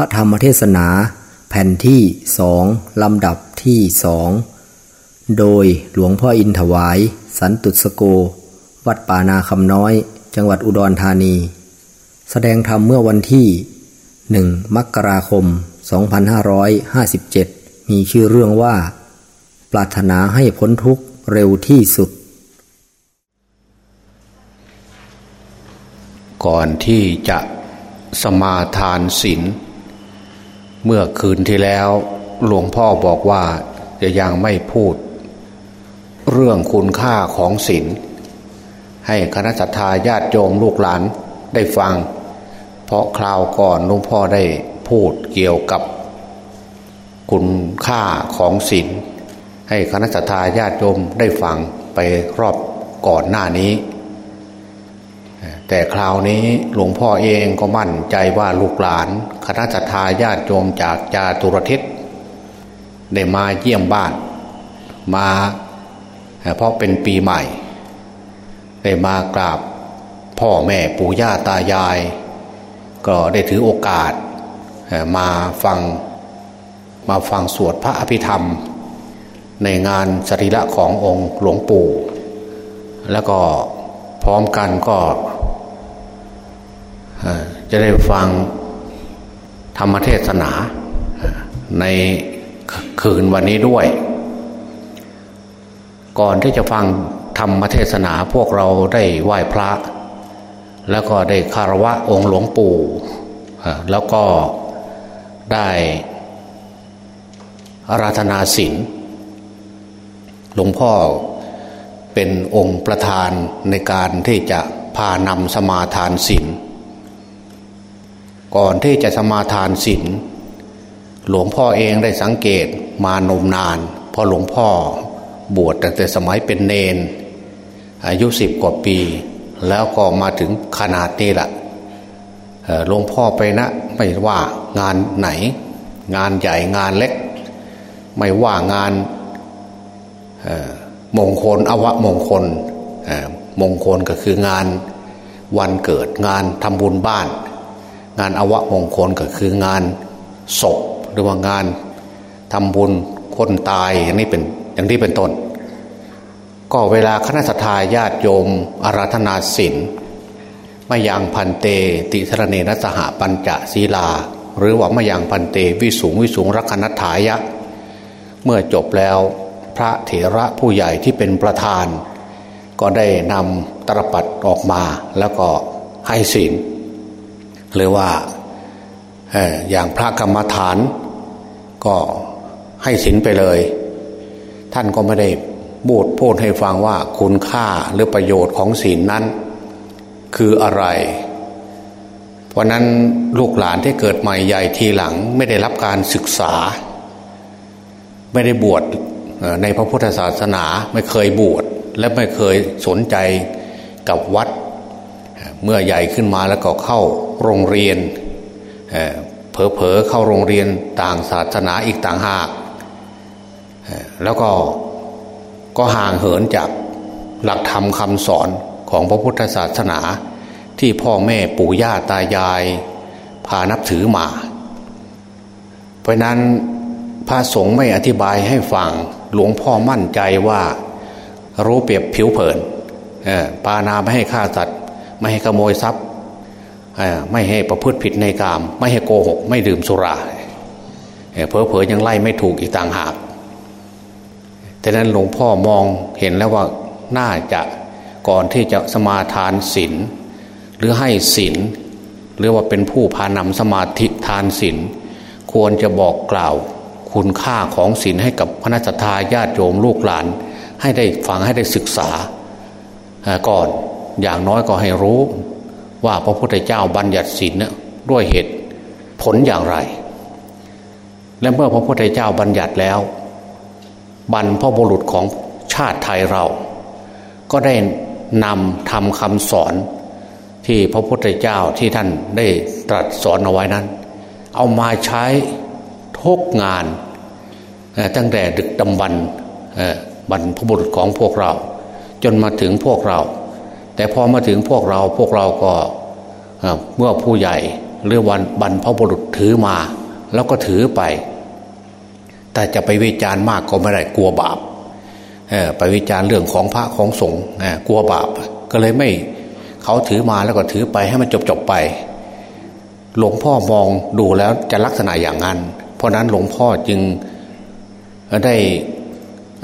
พระธรรมเทศนา แผ่นที่สองลำดับที่สองโดยหลวงพ่ออินถวาย สันตุสโก วัดป่านาคำน้อย จังหวัดอุดรธานี แสดงธรรมเมื่อวันที่หนึ่งมกราคม 2557 มีชื่อเรื่องว่า ปรารถนาให้พ้นทุกข์เร็วที่สุด ก่อนที่จะสมาทานศีล เมื่อคืนที่แล้ว หลวงพ่อบอกว่าจะยังไม่พูด เรื่องคุณค่าของศีลให้คณะสัตยาญาติโยมลูกหลานได้ฟัง เพราะคราวก่อนหลวงพ่อได้พูดเกี่ยวกับ คุณค่าของศีลให้คณะสัตยาญาติโยมได้ฟังไปรอบก่อนหน้านี้ แต่คราวนี้หลวงพ่อเองก็มั่นใจว่าลูกหลาน คณะสัตยาญาติโยมจากจาตุรทิศได้มาเยี่ยมบ้าน มาเพราะเป็นปีใหม่ ได้มากราบพ่อแม่ปู่ย่าตายาย ก็ได้ถือโอกาสมาฟังมาฟังสวดพระอภิธรรม ในงานสรีระขององค์หลวงปู่ แล้วก็พร้อมกันก็ จะได้ฟังธรรมเทศนาในคืนวันนี้ด้วย ก่อนที่จะฟังธรรมเทศนาพวกเราได้ไหว้พระ แล้วก็ได้คารวะองค์หลวงปู่ แล้วก็ได้อาราธนาศีลหลวงพ่อเป็นองค์ประธานในการที่จะพานำสมาทานศีล ก่อนที่จะสมาทานศีลหลวงพ่อเองได้สังเกตมานมนานพราะหลวงพ่อบวชตั้งแต่สมัยเป็นเนน อายุสิบกว่าปี แล้วก็มาถึงขนาดนี้ละหลวงพ่อไปนะ ไม่ว่างานไหน งานใหญ่งานเล็ก ไม่ว่างานมงคลอวะมงคลมงคลก็คืองานวันเกิดงานทำบุญบ้าน งานอวะมงคลก็คืองานศพหรือว่างานทำบุญคนตายอย่างนี้เป็นอย่างที่เป็นต้น ก็เวลาคณะสัตยาญาติโยมอาราธนาศีลมายังพันเต ติสรเนนสหปัญจศีลา หรือว่ามายังพันเตวิสูงวิสูงรักนัฐายะ เมื่อจบแล้วพระเถระผู้ใหญ่ที่เป็นประธาน ก็ได้นำตรปัดออกมาแล้วก็ให้ศีล หรือว่าอย่างพระกรรมฐาน ก็ให้ศีลไปเลย ท่านก็ไม่ได้บูดพูดให้ฟังว่าคุณค่าหรือประโยชน์ของศีลนั้น คืออะไร เพราะนั้นลูกหลานที่เกิดใหม่ใหญ่ทีหลังไม่ได้รับการศึกษา ไม่ได้บวชในพระพุทธศาสนาไม่เคยบวชและไม่เคยสนใจกับวัด เมื่อใหญ่ขึ้นมาแล้วก็เข้าโรงเรียนเผลอๆเข้าโรงเรียนต่างศาสนาอีกต่างหาก แล้วก็ก็ห่างเหินจากหลักธรรมคำสอนของพระพุทธศาสนา ที่พ่อแม่ปู่ย่าตายาย พานับถือมา เพราะนั้นพระสงฆ์ไม่อธิบายให้ฟังหลวงพ่อมั่นใจว่า รู้เปรียบผิวเผินปานาไม่ให้ฆ่าสัตว์ ไม่ให้ขโมยทรัพย์ไม่ให้ประพฤติผิดในกาม ไม่ให้โกหก ไม่ดื่มสุราเพอเพอยังไล่ไม่ถูกอีกต่างหากแต่นั้นหลวงพ่อมองเห็นแล้วว่าน่าจะก่อนที่จะสมาทานศีลหรือให้ศีลหรือว่าเป็นผู้พานำสมาธิทานศีลควรจะบอกกล่าว คุณค่าของศีลให้กับคณะทาญาติโยมลูกหลาน ให้ได้ฟังให้ได้ศึกษาก่อน อย่างน้อยก็ให้รู้ ว่าพระพุทธเจ้าบัญญัติศีลด้วยเหตุผลอย่างไร และเมื่อพระพุทธเจ้าบัญญัติแล้ว บรรพบุรุษของชาติไทยเรา ก็ได้นำทำคำสอนที่พระพุทธเจ้าที่ท่านได้ตรัสสอนเอาไว้นั้น เอามาใช้ทุกงานตั้งแต่ดึกดำบรรบรรพบุรุษของพวกเรา จนมาถึงพวกเรา แต่พอมาถึงพวกเราพวกเราก็เมื่อผู้ใหญ่หรือวันบรรพบุรุษถือมา แล้วก็ถือไป แต่จะไปวิจารณ์มากก็ไม่ได้กลัวบาปไปวิจารณ์เรื่องของพระของสงฆ์กลัวบาป ก็เลยไม่เขาถือมาแล้วก็ถือไปให้มันจบจบไป หลวงพ่อมองดูแล้วจะลักษณะอย่างนั้น เพราะนั้นหลวงพ่อจึงได้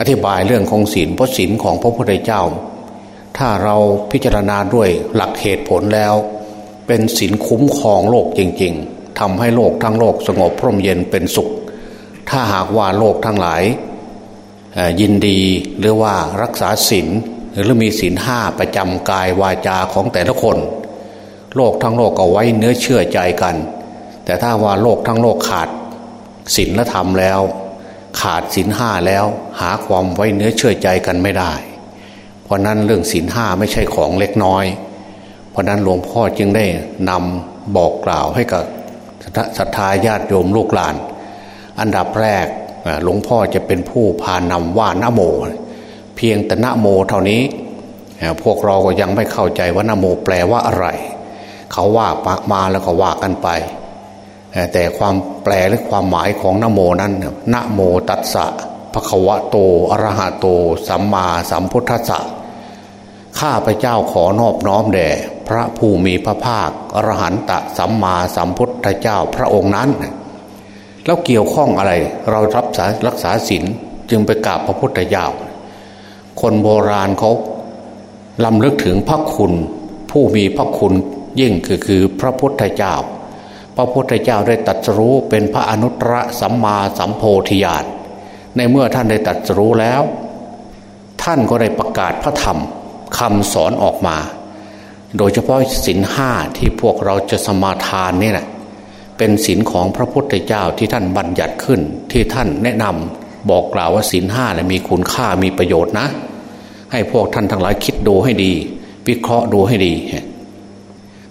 อธิบายเรื่องของศีลเพราะศีลของพระพุทธเจ้า ถ้าเราพิจารณาด้วยหลักเหตุผลแล้ว เป็นศีลคุ้มครองโลกจริง ๆทำให้โลกทั้งโลกสงบพร่มเย็นเป็นสุข ถ้าหากว่าโลกทั้งหลายยินดีหรือว่ารักษาศีลหรือมีศีลห้าประจำกายวาจาของแต่ละคน โลกทั้งโลกก็ไว้เนื้อเชื่อใจกัน แต่ถ้าว่าโลกทั้งโลกขาดศีลและธรรมแล้ว ขาดศีลห้าแล้ว หาความไว้เนื้อเชื่อใจกันไม่ได้ เพราะนั้นเรื่องศีลห้าไม่ใช่ของเล็กน้อย เพราะนั้นหลวงพ่อจึงได้นำบอกกล่าวให้กับศรัทธาญาติโยมลูกหลาน อันดับแรกหลวงพ่อจะเป็นผู้พานำว่านโม เพียงแต่นโมเท่านี้ พวกเราก็ยังไม่เข้าใจว่านโมแปลว่าอะไร เขาว่ามาแล้วก็ว่ากันไป แต่ความแปลหรือความหมายของนโมนั้นนโมตัสสะ ภควะโตอรหะโต สัมมาสัมพุทธัสสะข้าพเจ้าขอนอบน้อมแด่พระผู้มีพระภาคอรหันตสัมมาสัมพุทธเจ้าพระองค์นั้น แล้วเกี่ยวข้องอะไรเรารับสารักษาศีลจึงไปกราบพระพุทธเจ้า คนโบราณเขาลำลึกถึงพระคุณ ผู้มีพระคุณยิ่งคือคือพระพุทธเจ้า พระพุทธเจ้าได้ตัดรู้เป็นพระอนุตตรสัมมาสัมโพธิญาณ ในเมื่อท่านได้ตัดรู้แล้ว ท่านก็ได้ประกาศพระธรรมคำสอนออกมา โดยเฉพาะศีลห้าที่พวกเราจะสมาทานนี่แหละเป็นศีลของพระพุทธเจ้าที่ท่านบัญญัติขึ้น ที่ท่านแนะนำบอกกล่าวว่าศีลห้าเนี่ยมีคุณค่ามีประโยชน์นะ ให้พวกท่านทั้งหลายคิดดูให้ดี วิเคราะห์ดูให้ดี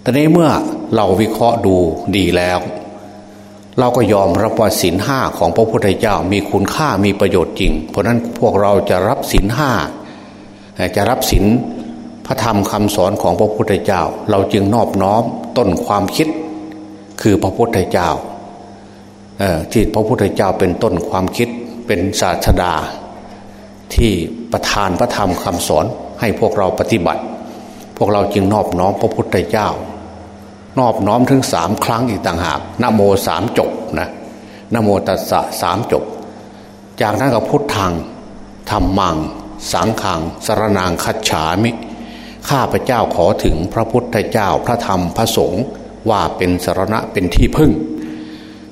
แต่ในเมื่อเราวิเคราะห์ดูดีแล้ว เราก็ยอมรับว่าศีลห้าของพระพุทธเจ้ามีคุณค่ามีประโยชน์จริง เพราะนั้นพวกเราจะรับศีลห้าจะรับศีลพระธรรมคำสอนของพระพุทธเจ้า เราจึงนอบน้อมต้นความคิดคือพระพุทธเจ้าที่พระพุทธเจ้าเป็นต้นความคิดเป็นศาสดา ที่ประทานพระธรรมคำสอนให้พวกเราปฏิบัติ พวกเราจึงนอบน้อมพระพุทธเจ้า นอบน้อมถึงสามครั้งอีกต่างหากนโมสามจบนะนโมตัสสะสามจบ จากนั้นก็พุทธังธรรมัง สังขังสรนางคัจฉามิ ข้าพระเจ้าขอถึงพระพุทธเจ้าพระธรรมพระสงฆ์ว่าเป็นสารณะเป็นที่พึ่ง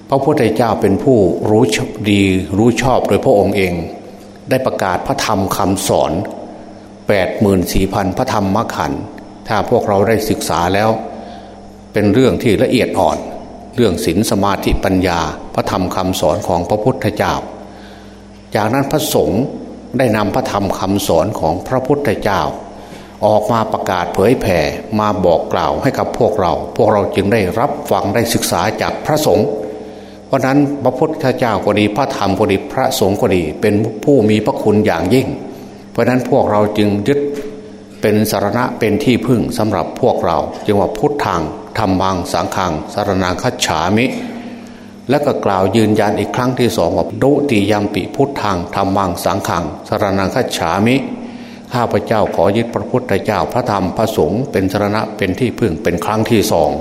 พระพุทธเจ้าเป็นผู้รู้ดีรู้ชอบโดยพระองค์เอง ได้ประกาศพระธรรมคำสอน8ปดหมื่นสี่พันพระธรรมมขันถ้าพวกเราได้ศึกษาแล้ว เป็นเรื่องที่ละเอียดอ่อน เรื่องศีลสมาธิปัญญา พระธรรมคำสอนของพระพุทธเจ้า จากนั้นพระสงฆ์ได้นำพระธรรมคำสอนของพระพุทธเจ้า ออกมาประกาศเผยแผ่มาบอกกล่าวให้กับพวกเรา พวกเราจึงได้รับฟังได้ศึกษาจากพระสงฆ์เพราะนั้นพระพุทธเจ้าก็ดีพระธรรมก็ดีพระสงฆ์ก็ดี เป็นผู้มีพระคุณอย่างยิ่ง เพราะนั้นพวกเราจึงยึดเป็นสารณะเป็นที่พึ่งสำหรับพวกเรา จึงว่าพุทธัง ธรรมังสังขังสารนังคัจฉามิ และก็กล่าวยืนยันอีกครั้งที่สองว่าดุติยมปิพุทธังธรรมังสังขังสารนังคัจฉามิข้าพเจ้าขอยึดพระพุทธเจ้าพระธรรมพระสงฆ์เป็นสรณะเป็นที่พึ่งเป็นครั้งที่สอง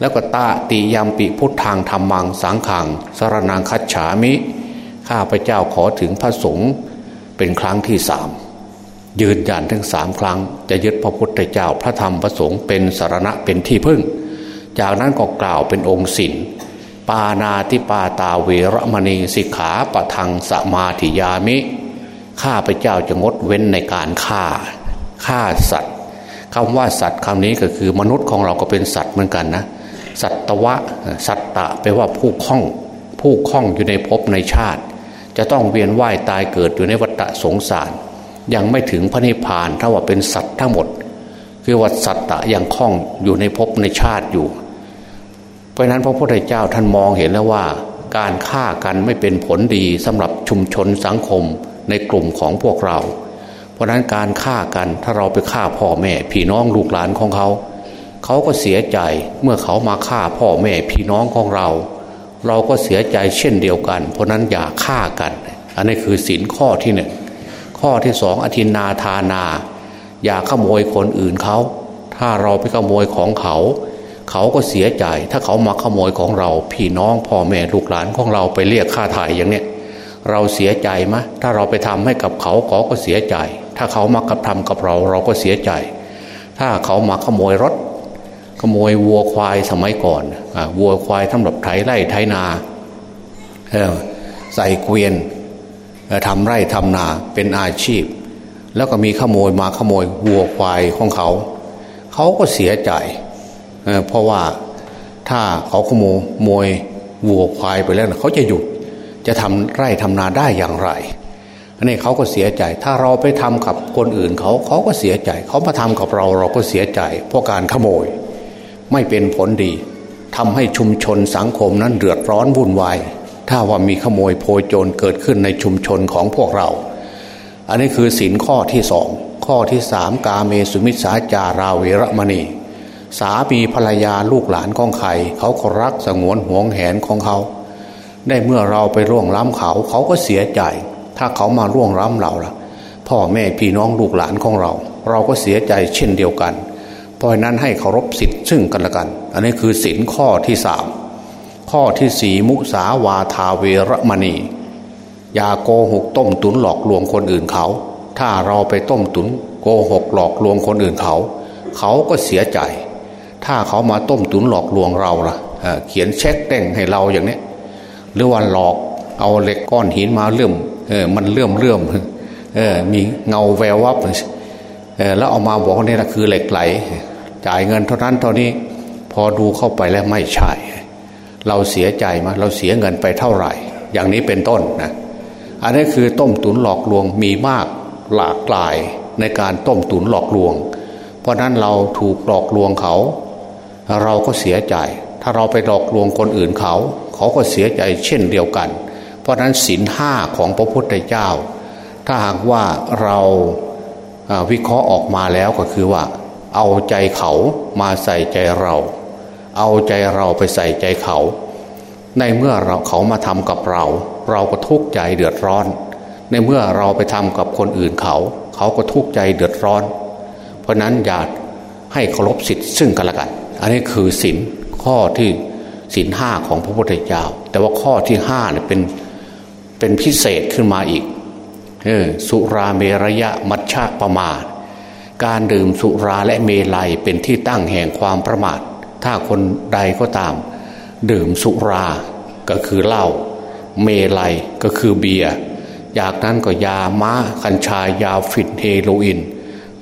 แล้วก็ตาติยามปิพุทธังธรรมังสังขังสรนังคัจฉามิ ข้าพเจ้าขอถึงพระสงฆ์เป็นครั้งที่สาม ยืนยันทั้งสามครั้ง จะยึดพระพุทธเจ้าพระธรรมพระสงฆ์เป็นสารณะเป็นที่พึ่ง จากนั้นก็กล่าวเป็นองค์ศิลปานาติปาตาเวรมณีสิกขาปะทังสมาธิยามิข้าพเจ้าจะงดเว้นในการฆ่าฆ่าสัตว์คำว่าสัตว์คำนี้ก็คือมนุษย์ของเราก็เป็นสัตว์เหมือนกันนะสัตวะสัตตะแปลว่าผู้คล้อง ผู้คล้องอยู่ในภพในชาติ จะต้องเวียนว่ายตายเกิดอยู่ในวัฏสงสาร ยังไม่ถึงพระนิพพานถ้าว่าเป็นสัตว์ทั้งหมด คือว่าสัตตะยังคล้องอยู่ในภพในชาติอยู่ เพราะนั้นพระพุทธเจ้าท่านมองเห็นแล้วว่า การฆ่ากันไม่เป็นผลดีสำหรับชุมชนสังคมในกลุ่มของพวกเรา เพราะนั้นการฆ่ากันถ้าเราไปฆ่าพ่อแม่ พี่น้องลูกหลานของเขา เขาก็เสียใจเมื่อเขามาฆ่าพ่อแม่พี่น้องของเรา เราก็เสียใจเช่นเดียวกัน เพราะนั้นอย่าฆ่ากัน อันนี้คือสินข้อที่หนึ่ง ข้อที่สองอธินาทานา อย่าขโมยคนอื่นเขา ถ้าเราไปขโมยของเขา เขาก็เสียใจ ถ้าเขามาขโมยของเรา พี่น้องพ่อแม่ลูกหลานของเราไปเรียกค่าถ่ายอย่างเนี้ยเราเสียใจไหมถ้าเราไปทำให้กับเขาเขาก็เสียใจ ถ้าเขามากระทำกับเราเราก็เสียใจ ถ้าเขามาขโมยรถ ขโมยวัวควายสมัยก่อนอวัวควายสำหรับไถไร่ไถนาใส่เกวียน ทำไร่ทำนาเป็นอาชีพ แล้วก็มีขโมยมาขโมยวัวควายของเขา เขาก็เสียใจเเพราะว่าถ้าเขาขโมยวัวควายไปแล้วเขาจะหยุดจะทำไร่ทำนาได้อย่างไรอันนี้เขาก็เสียใจ ถ้าเราไปทำกับคนอื่นเขาเขาก็เสียใจ เขามาทำกับเราเราก็เสียใจ เพราะการขโมย ไม่เป็นผลดีทำให้ชุมชนสังคมนั้นเดือดร้อนวุ่นวาย ถ้าว่ามีขโมยโพยโจรเกิดขึ้นในชุมชนของพวกเรา อันนี้คือสินข้อที่สองข้อที่สามกาเมสุมิสาจาราเวรมณี สามีภรรยาลูกหลานของใครเขาก็รักสงวนห่วงแหนของเขา ได้เมื่อเราไปร่วงล้ำเขาเขาก็เสียใจ ถ้าเขามาร่วงล้ำเราล่ะ พ่อแม่พี่น้องลูกหลานของเรา เราก็เสียใจเช่นเดียวกัน เพราะนั้นให้เคารพสิทธิ์ซึ่งกันและกัน อันนี้คือสินข้อที่สาม ข้อที่สี่มุสาวาทาเวรมณี อย่าโกหกต้มตุนหลอกลวงคนอื่นเขา ถ้าเราไปต้มตุนโกหกหลอกลวงคนอื่นเขา เขาก็เสียใจ ถ้าเขามาต้มตุนหลอกลวงเราล่ะเขียนเช็คเด้งให้เราอย่างนี้หรือว่าหลอกเอาเหล็กก้อนหินมาเลื่อมเออมันเลื่อมเลื่อมเออมีเงาแวววับเออแล้วเอามาบอกว่านี่แหละคือเหล็กไหล จ่ายเงินเท่านั้นเท่านี้ พอดูเข้าไปแล้วไม่ใช่ เราเสียใจมาเราเสียเงินไปเท่าไหร่ อย่างนี้เป็นต้นนะอันนี้คือต้มตุ๋นหลอกลวงมีมากหลากหลายในการต้มตุ๋นหลอกลวง เพราะนั้นเราถูกหลอกลวงเขา เราก็เสียใจ ถ้าเราไปหลอกลวงคนอื่นเขา เขาก็เสียใจเช่นเดียวกัน เพราะนั้นศีลห้าของพระพุทธเจ้า ถ้าหากว่าเราวิเคราะห์ออกมาแล้วก็คือว่า เอาใจเขามาใส่ใจเรา เอาใจเราไปใส่ใจเขา ในเมื่อเราเขามาทำกับเรา เราก็ทุกข์ใจเดือดร้อน ในเมื่อเราไปทำกับคนอื่นเขา เขาก็ทุกข์ใจเดือดร้อน เพราะนั้นอย่าให้เคารพสิทธิ์ซึ่งกันและกัน อันนี้คือสินข้อที่ศีลห้าของพระพุทธเจ้า แต่ว่าข้อที่ห้าเนี่ยเป็นเป็นพิเศษขึ้นมาอีกเออสุราเมรยะมัชฌะประมาท การดื่มสุราและเมลัยเป็นที่ตั้งแห่งความประมาท ถ้าคนใดก็ตาม ดื่มสุราก็คือเหล้าเมลัยก็คือเบียร์จากนั้นก็ยาม้าคัญชายาฟินเฮโรอีน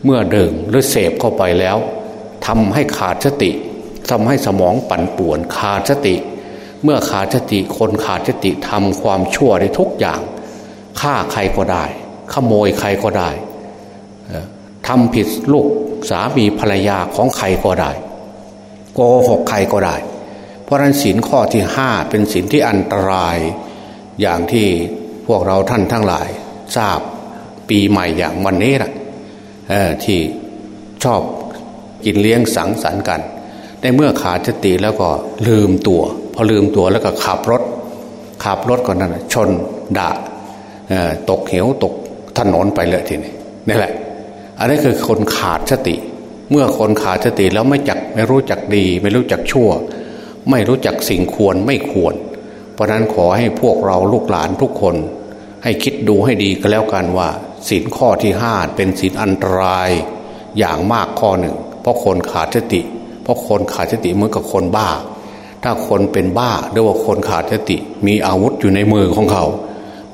เมื่อดื่มหรือเสพเข้าไปแล้วทำให้ขาดสติทำให้สมองปั่นป่วนขาดสติ เมื่อขาดสติคนขาดสติทำความชั่วได้ทุกอย่างฆ่าใครก็ได้ ขโมยใครก็ได้ทำผิดลูกสามีภรรยาของใครก็ได้ โกหกใครก็ได้ เพราะนั้นศีลข้อที่ห้าเป็นศีลที่อันตราย อย่างที่พวกเราท่านทั้งหลาย ทราบปีใหม่อย่างวันนี้แหละที่ชอบกินเลี้ยงสังสรรค์กัน ในเมื่อขาดสติแล้วก็ลืมตัว พอลืมตัวแล้วก็ขับรถ ขับรถก่อนนั้นชนด่าตกเหวตกถนนไปเลยทีนี้นี่แหละ อันนี้คือคนขาดสติ เมื่อคนขาดสติแล้วไม่จักไม่รู้จักดี ไม่รู้จักชั่ว ไม่รู้จักสิ่งควรไม่ควร เพราะนั้นขอให้พวกเราลูกหลานทุกคน ให้คิดดูให้ดีก็แล้วกันว่าศีลข้อที่ห้าเป็นศีลอันตรายอย่างมากข้อหนึ่ง เพราะคนขาดสติ เพราะคนขาดสติเหมือนกับคนบ้า ถ้าคนเป็นบ้าหรือว่าคนขาดสติ มีอาวุธอยู่ในมือของเขา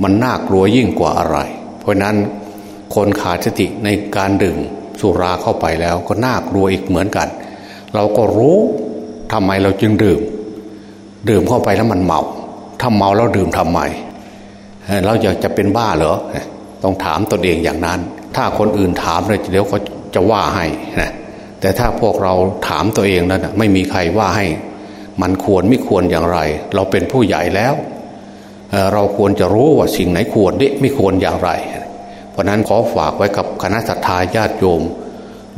มันน่ากลัวยิ่งกว่าอะไร เพราะนั้นคนขาดสติในการดื่ม สุราเข้าไปแล้วก็น่ากลัวอีกเหมือนกัน เราก็รู้ทำไมเราจึงดื่ม ดื่มเข้าไปแล้วมันเมาถ้าเมาแล้วดื่มทำไมเราอยากจะเป็นบ้าเหรอต้องถามตนเองอย่างนั้น ถ้าคนอื่นถามเลยเดี๋ยวเขาจะว่าให้นะแต่ถ้าพวกเราถามตัวเองแล้วนไม่มีใครว่าให้ มันควรไม่ควรอย่างไร เราเป็นผู้ใหญ่แล้วเเราควรจะรู้ว่าสิ่งไหนควรดิไม่ควรอย่างไร เพราะนั้นขอฝากไว้กับคณะสัตยาญาติโยม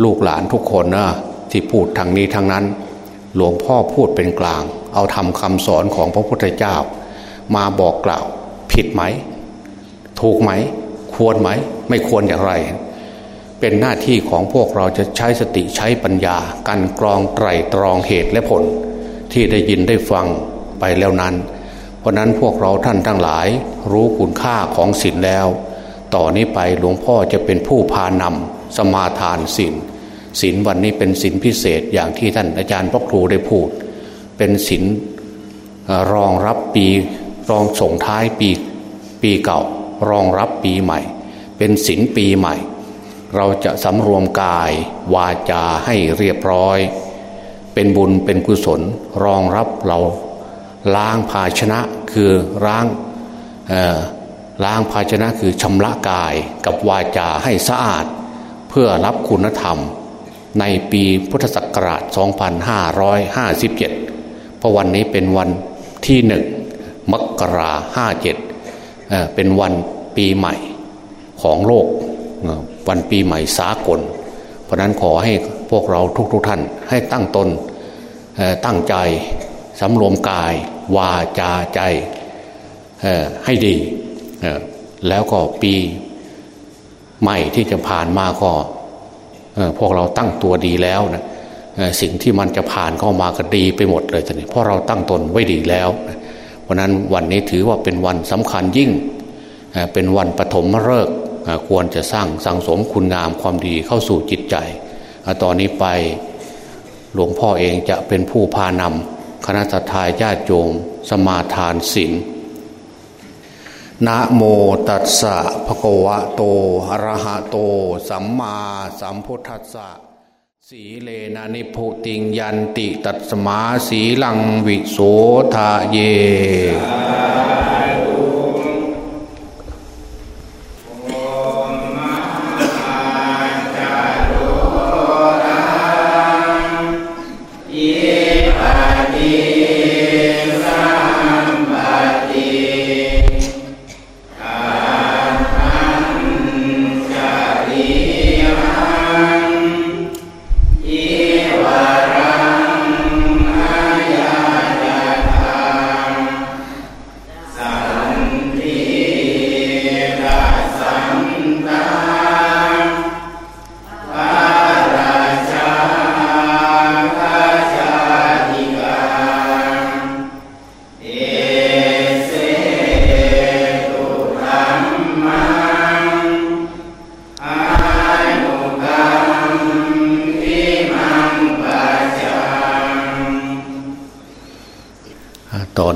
ลูกหลานทุกคนนะที่พูดทางนี้ทางนั้น หลวงพ่อพูดเป็นกลาง เอาทำคำสอนของพระพุทธเจ้า มาบอกกล่าว ผิดไหม ถูกไหม ควรไหม ไม่ควรอย่างไร เป็นหน้าที่ของพวกเราจะใช้สติใช้ปัญญา กันกรองไตรตรองเหตุและผล ที่ได้ยินได้ฟังไปแล้วนั้น เพราะนั้นพวกเราท่านทั้งหลาย รู้คุณค่าของศีลแล้ว ต่อนนี้ไปหลวงพ่อจะเป็นผู้พานำสมาทานศีลศีลวันนี้เป็นศีลพิเศษอย่างที่ท่านอาจารย์พระครูได้พูด เป็นศีลรองรับปีรองส่งท้ายปีปีเก่า รองรับปีใหม่ เป็นศีลปีใหม่ เราจะสำรวมกายวาจาให้เรียบร้อย เป็นบุญเป็นกุศล รองรับเราล้างภาชนะคือล้าง ล้างภาชนะคือชำระกายกับวาจาให้สะอาด เพื่อรับคุณธรรม ในปีพุทธศักราช 2557 เพราะวันนี้เป็นวันที่หนึ่งมกราห้าเจ็ดเป็นวันปีใหม่ของโลกวันปีใหม่สากล เพราะนั้นขอให้พวกเราทุกๆทท่านให้ตั้งตนตั้งใจสำรวมกาย วาจาใจให้ดี แล้วก็ปีใหม่ที่จะผ่านมาก็พวกเราตั้งตัวดีแล้วนะสิ่งที่มันจะผ่านเข้ามาก็ดีไปหมดเลยตอนนี้เพราะเราตั้งตนไว้ดีแล้วเพราะนั้นวันนี้ถือว่าเป็นวันสำคัญยิ่ง เป็นวันปฐมฤกษ์ควรจะสร้างสังสมคุณงามความดีเข้าสู่จิตใจ ตอนนี้ไปหลวงพ่อเองจะเป็นผู้พานำคณะทาญาติโยมสมาทานศีล นะโมตัสสะภะคะวะโตอะระหะโต สัมมาสัมพุทธัสสะสีเลนะนิพุติงยันติตัสมาสีลังวิโสทาเย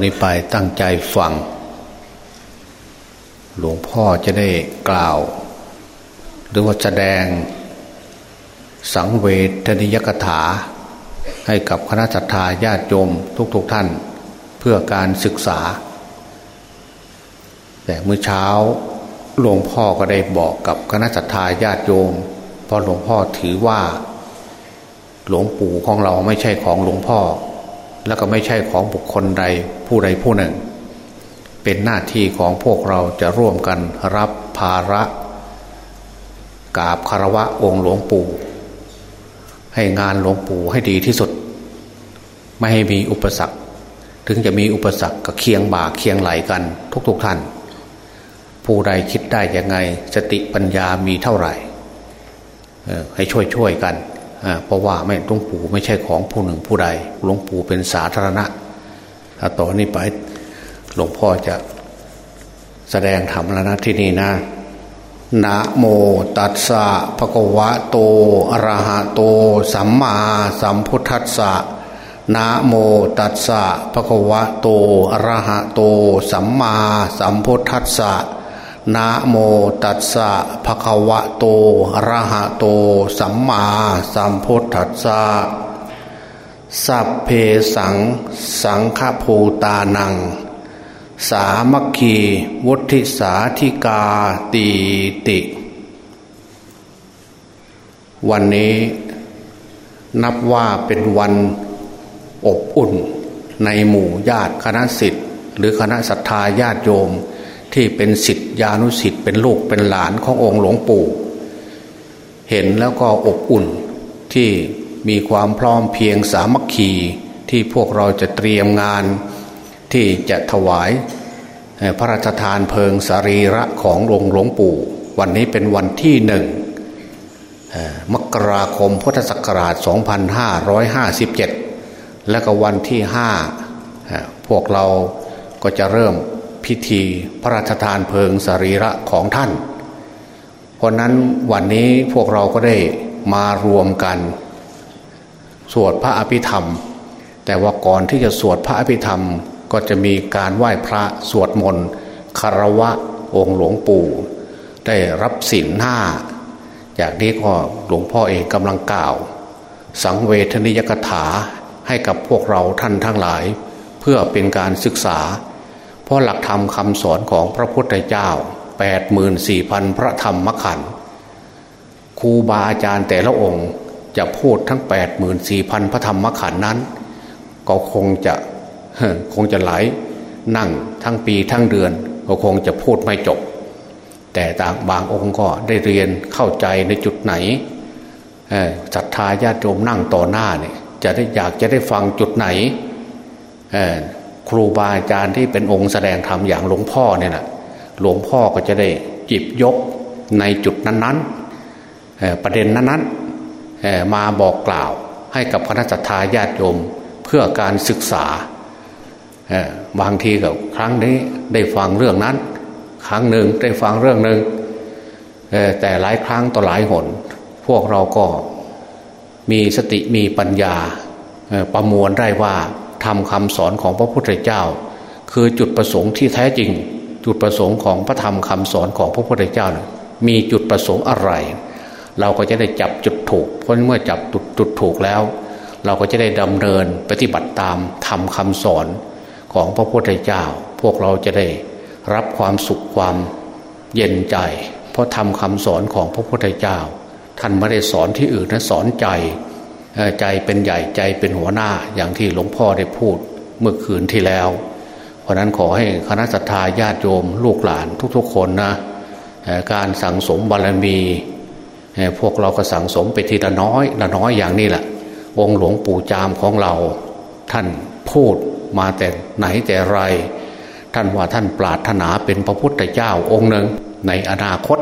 นี้ไปตั้งใจฟัง หลวงพ่อจะได้กล่าว หรือว่าแสดง สังเวทนิยกถา ให้กับคณะสัตยาญาติโยมทุกๆทท่าน เพื่อการศึกษา แต่เมื่อเช้าหลวงพ่อก็ได้บอกกับคณะสัตยาญาติโยมเพราะหลวงพ่อถือว่า หลวงปู่ของเราไม่ใช่ของหลวงพ่อ แล้วก็ไม่ใช่ของบุคคลใดผู้ใดผู้หนึ่ง เป็นหน้าที่ของพวกเราจะร่วมกันรับภาระกราบคารวะองค์หลวงปู่ ให้งานหลวงปู่ให้ดีที่สุด ไม่ให้มีอุปสรรค ถึงจะมีอุปสรรคก็เคียงบ่าเคียงไหลกัน ทุกๆทท่าน ผู้ใดคิดได้ยังไง สติปัญญามีเท่าไหร่ให้ช่วยช่วยกัน เพราะว่าไม่หลวงปู่ไม่ใช่ของผู้หนึ่งผู้ใดหลวงปู่เป็นสาธารณะต่อนนี้ไปหลวงพ่อจะแสดงธรรมแล้วนะที่นี่นะนะโมตัสสะภะคะวะโตอะระหะโต สัมมาสัมพุทธัสสะนะโมตัสสะภะคะวะโตอะระหะโต สัมมาสัมพุทธัสสะ นะโมตัสสะภะคะวะโตอะระหะโต สัมมาสัมพุทธัสสะสัพเพสังสังฆภูตานัง สามัคคีวุฒิสาธิกาตีติ วันนี้นับว่าเป็นวันอบอุ่นในหมู่ญาติคณะสิทธิ์หรือคณะศรัทธาญาติโยมที่เป็นสิทธิานุสิทธิ์เป็นลูกเป็นหลานขององค์หลวงปู่ เห็นแล้วก็อบอุ่นที่มีความพร้อมเพียงสามัคคีที่พวกเราจะเตรียมงานที่จะถวายพระราชทานเพลิงสรีระของหลวงหลวงปู่ วันนี้เป็นวันที่หนึ่งมกราคมพุทธศักราช 2557 และก็วันที่ห้าพวกเราก็จะเริ่ม พิธีพระราชทานเพลิงสรีระของท่าน เพราะนั้นวันนี้พวกเราก็ได้มารวมกัน สวดพระอภิธรรม แต่ว่าก่อนที่จะสวดพระอภิธรรมก็จะมีการไหว้พระสวดมนต์คารวะองค์หลวงปู่ ได้รับศีลห้าจากนี้ก็หลวงพ่อเองกำลังกล่าว สังเวทนิยกถาให้กับพวกเราท่านทั้งหลาย เพื่อเป็นการศึกษา เพราะหลักธรรมคำสอนของพระพุทธเจ้า 84,000 พระธรรมขันธ์ครูบาอาจารย์แต่ละองค์จะพูดทั้ง 84,000 พระธรรมขันธ์นั้น ก็คงจะคงจะหลายนั่งทั้งปีทั้งเดือน ก็คงจะพูดไม่จบ แต่ต่างบางองค์ก็ได้เรียนเข้าใจในจุดไหนศรัทธาญาติโยมนั่งต่อหน้าเนี่ยจะได้อยากจะได้ฟังจุดไหน ครูบาอาจารย์ที่เป็นองค์แสดงธรรมอย่างหลวงพ่อเนี่ยนะหลวงพ่อก็จะได้จิบยกในจุดนั้นๆ ประเด็นนั้นๆมาบอกกล่าวให้กับคณะสัตยาญาติโยมเพื่อการศึกษาบางทีกับครั้งนี้ได้ฟังเรื่องนั้น ครั้งหนึ่งได้ฟังเรื่องหนึ่งแต่หลายครั้งต่อหลายหน พวกเราก็มีสติมีปัญญาประมวลได้ว่า ทำคำสอนของพระพุทธเจ้า คือจุดประสงค์ที่แท้จริง จุดประสงค์ของพระธรรมคำสอนของพระพุทธเจ้ามีจุดประสงค์อะไร เราก็จะได้จับจุดถูกเพราะเมื่อจับจุดจุดถูกแล้ว เราก็จะได้ดำเนินปฏิบัติตามทำคำสอนของพระพุทธเจ้า พวกเราจะได้รับความสุขความเย็นใจ เพราะทำคำสอนของพระพุทธเจ้า ท่านไม่ได้สอนที่อื่นนะสอนใจ ใจเป็นใหญ่ใจเป็นหัวหน้าอย่างที่หลวงพ่อได้พูดเมื่อคืนที่แล้ว เพราะนั้นขอให้คณะสัตยาญาติโยมลูกหลานทุกๆคนนะการสั่งสมบารมีพวกเราก็สั่งสมไปทีละน้อยละน้อยอย่างนี้แหละ องค์หลวงปู่จามของเรา ท่านพูดมาแต่ไหนแต่ไร ท่านว่าท่านปรารถนาเป็นพระพุทธเจ้าองค์หนึ่งในอนาคต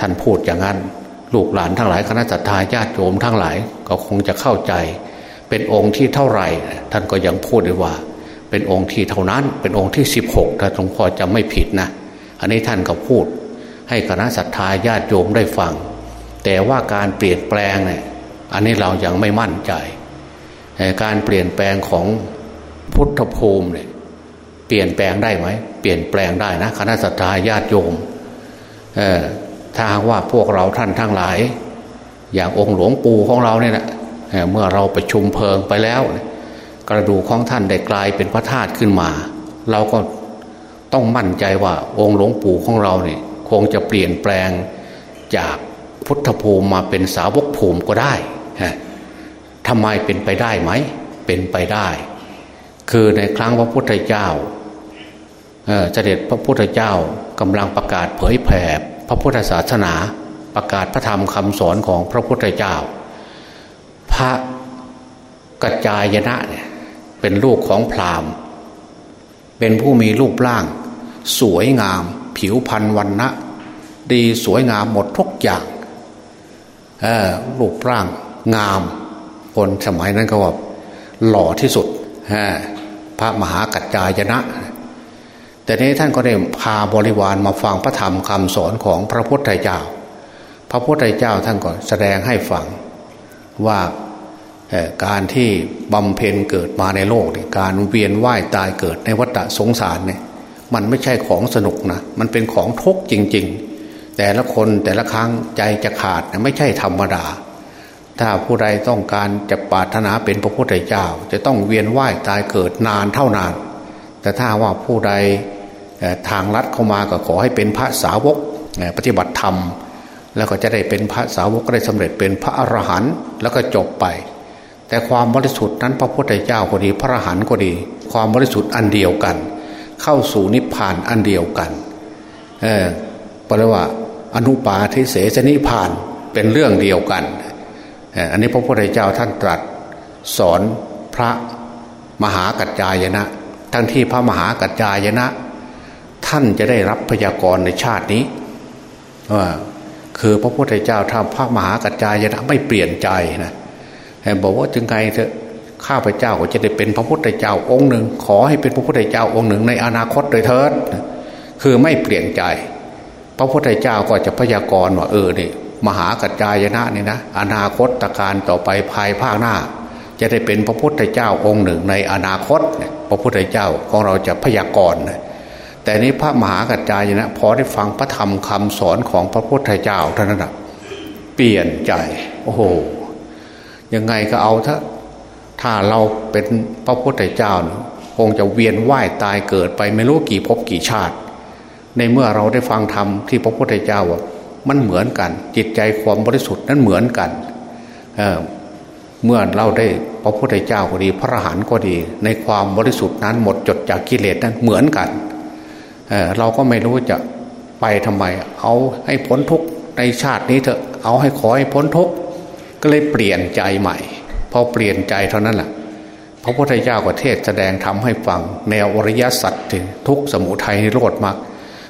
ท่านพูดอย่างนั้น ลูกหลานทั้งหลายคณะสัตยาญาติโยมทั้งหลายก็คงจะเข้าใจ เป็นองค์ที่เท่าไหร่ ท่านก็ยังพูดได้ว่า เป็นองค์ที่เท่านั้นเป็นองค์ที่สิบหกถ้าหลวงพ่อจะไม่ผิดนะอันนี้ท่านก็พูด ให้คณะสัตยาญาติโยมได้ฟัง แต่ว่าการเปลี่ยนแปลงเนี่ยอันนี้เรายัางไม่มั่นใจ การเปลี่ยนแปลงของพุทธภูมิเนี่ยเปลี่ยนแปลงได้ไหมเปลี่ยนแปลงได้นะคณะสัตยาญาติโยม ถ้าว่าพวกเราท่านทั้งหลาย อย่างองค์หลวงปู่ของเราเนี่ยนะเมื่อเราไปชุมเพลิงไปแล้ว กระดูกของท่านได้กลายเป็นพระธาตุขึ้นมา เราก็ต้องมั่นใจว่าองค์หลวงปู่ของเราเนี่ยคงจะเปลี่ยนแปลงจากพุทธภูมิมาเป็นสาวกภูมิก็ได้ทำไมเป็นไปได้ไหม เป็นไปได้ คือในครั้งพระพุทธเจ้าเสด็จพระพุทธเจ้ากำลังประกาศเผยแผ่ พระพุทธศาสนาประกาศพระธรรมคำสอนของพระพุทธเจ้า พระกัจจายนะเนี่ยเป็นลูกของพราหมณ์ เป็นผู้มีรูปร่าง สวยงาม ผิวพรรณวันนะดีสวยงามหมดทุกอย่างรูปร่างงาม คนสมัยนั้นก็ว่าหล่อที่สุดพระมหากัจจายนะ แต่นี้ท่านก็ได้พาบริวารมาฟังพระธรรมคำสอนของพระพุทธเจ้า พระพุทธเจ้าท่านก็แสดงให้ฟังว่าการที่บำเพ็ญเกิดมาในโลกเนี่ยการเวียนว่ายตายเกิดในวัฏสงสารเนี่ยมันไม่ใช่ของสนุกนะมันเป็นของทุกข์จริง ๆ แต่ละคนแต่ละครั้งใจจะขาดไม่ใช่ธรรมดา ถ้าผู้ใดต้องการจะปรารถนาเป็นพระพุทธเจ้า จะต้องเวียนว่ายตายเกิดนานเท่านาน แต่ถ้าว่าผู้ใด ทางลัดเข้ามาก็ขอให้เป็นพระสาวกปฏิบัติธรรม แล้วก็จะได้เป็นพระสาวกก็ได้สำเร็จเป็นพระอรหันต์แล้วก็จบไป แต่ความบริสุทธิ์นั้นพระพุทธเจ้าก็ดีพระอรหันต์ก็ดี ความบริสุทธิ์อันเดียวกัน เข้าสู่นิพพานอันเดียวกันเออแปลว่าอนุปาทิเสสนิพานเป็นเรื่องเดียวกัน อันนี้พระพุทธเจ้าท่านตรัสสอนพระมหากัจจายนะ ทั้งที่พระมหากัจจายนะ ท่านจะได้รับพยากรในชาตินี้ว่าคือพระพุทธเจ้าถ้าพระมหากัจจายนะไม่เปลี่ยนใจนะบอกว่าถึงไงเถอะข้าพเจ้าก็จะได้เป็นพระพุทธเจ้าองค์หนึ่ง ขอให้เป็นพระพุทธเจ้าองค์หนึ่ง ในอนาคตโดยเถิดคือไม่เปลี่ยนใจ พระพุทธเจ้าก็จะพยากรณ์ว่าเออนี่มหากัจจายนะนี่นะอนาคตตการต่อไปภายภาคหน้า จะได้เป็นพระพุทธเจ้าองค์หนึ่ง ในอนาคต พระพุทธเจ้าของเราจะพยากรณ์ แต่นี้พระมหากัจจายนะพอได้ฟังพระธรรมคำสอนของพระพุทธเจ้าเท่านั้นเปลี่ยนใจ โอ้โห ยังไงก็เอาถ้าถ้าเราเป็นพระพุทธเจ้าคงจะเวียนว่ายตายเกิดไปไม่รู้กี่ภพกี่ชาติ ในเมื่อเราได้ฟังธรรมที่พระพุทธเจ้าว่ามันเหมือนกัน จิตใจความบริสุทธิ์นั้นเหมือนกันเเมื่อเราได้พระพุทธเจ้าก็ดี พระอรหันต์ก็ดี ในความบริสุทธิ์นั้นหมดจดจากกิเลสนั้นเหมือนกัน เเราก็ไม่รู้จะไปทำไม เอาให้พ้นทุกในชาตินี้เถอะเอาให้ขอให้พ้นทุกก็เลยเปลี่ยนใจใหม่พอเปลี่ยนใจเท่านั้นแหละพระพุทธเจ้าก็เทศแสดงทำให้ฟังแนวอริยสัจถึงทุกสมุทัยนิโรธมรรค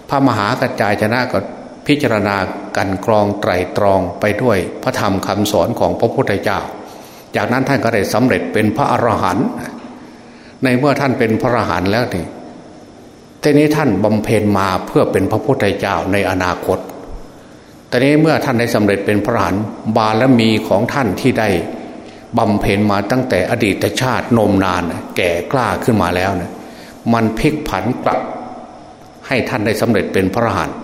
พระมหากระจายชนะก็พิจารณากันกรองไตรตรองไปด้วยพระธรรมคำสอนของพระพุทธเจ้า จากนั้นท่านก็ได้สำเร็จเป็นพระอรหันต์ในเมื่อท่านเป็นพระอรหันต์แล้วนี่ ทีนี้ท่านบำเพ็ญมาเพื่อเป็นพระพุทธเจ้าในอนาคตแต่นี้เมื่อท่านได้สำเร็จเป็นพระรหันต์บารมีของท่านที่ได้บำเพ็ญมาตั้งแต่อดีตชาตินมนาน แก่กล้าขึ้นมาแล้วเนี่ยมันพลิกผันกลับ ให้ท่านได้สำเร็จเป็นพระรหันต์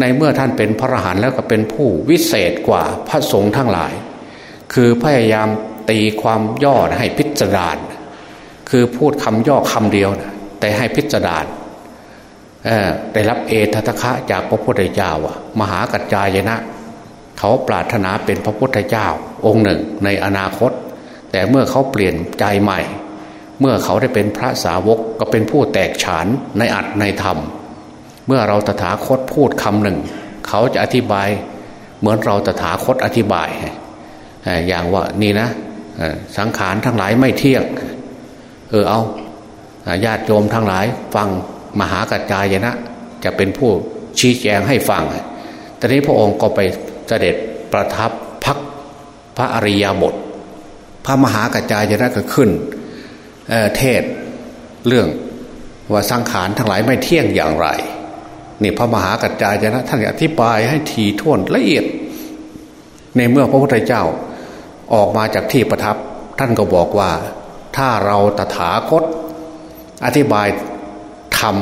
ในเมื่อท่านเป็นพระรหันต์แล้วก็เป็นผู้วิเศษกว่าพระสงฆ์ทั้งหลาย คือพยายามตีความย่อให้พิจารณาคือพูดคำย่อคำเดียวนะแต่ให้พิจารณา ได้รับเอตทคะจากพระพุทธเจ้าว่มหากัจจายนะ เขาปรารถนาเป็นพระพุทธเจ้าองค์หนึ่งในอนาคต แต่เมื่อเขาเปลี่ยนใจใหม่ เมื่อเขาได้เป็นพระสาวกก็เป็นผู้แตกฉานในอัตในธรรม เมื่อเราตถาคตพูดคำหนึ่ง เขาจะอธิบายเหมือนเราตถาคตอธิบาย อย่างว่านี่นะสังขารทั้งหลายไม่เที่ยงเออเอาญาติโยมทั้งหลายฟัง มหากัจจายนะ จะเป็นผู้ชี้แจงให้ฟังตอนนี้พระองค์ก็ไปเสด็จประทับพักพระอริยบท พระมหากัจจายนะก็ขึ้นเเทศเรื่องว่าสังขารทั้งหลายไม่เที่ยงอย่างไรนี่พระมหากัจจายนะท่านอธิบายให้ทีท่วนละเอียด ในเมื่อพระพุทธเจ้าออกมาจากที่ประทับ ท่านก็บอกว่าถ้าเราตถาคต อธิบาย รม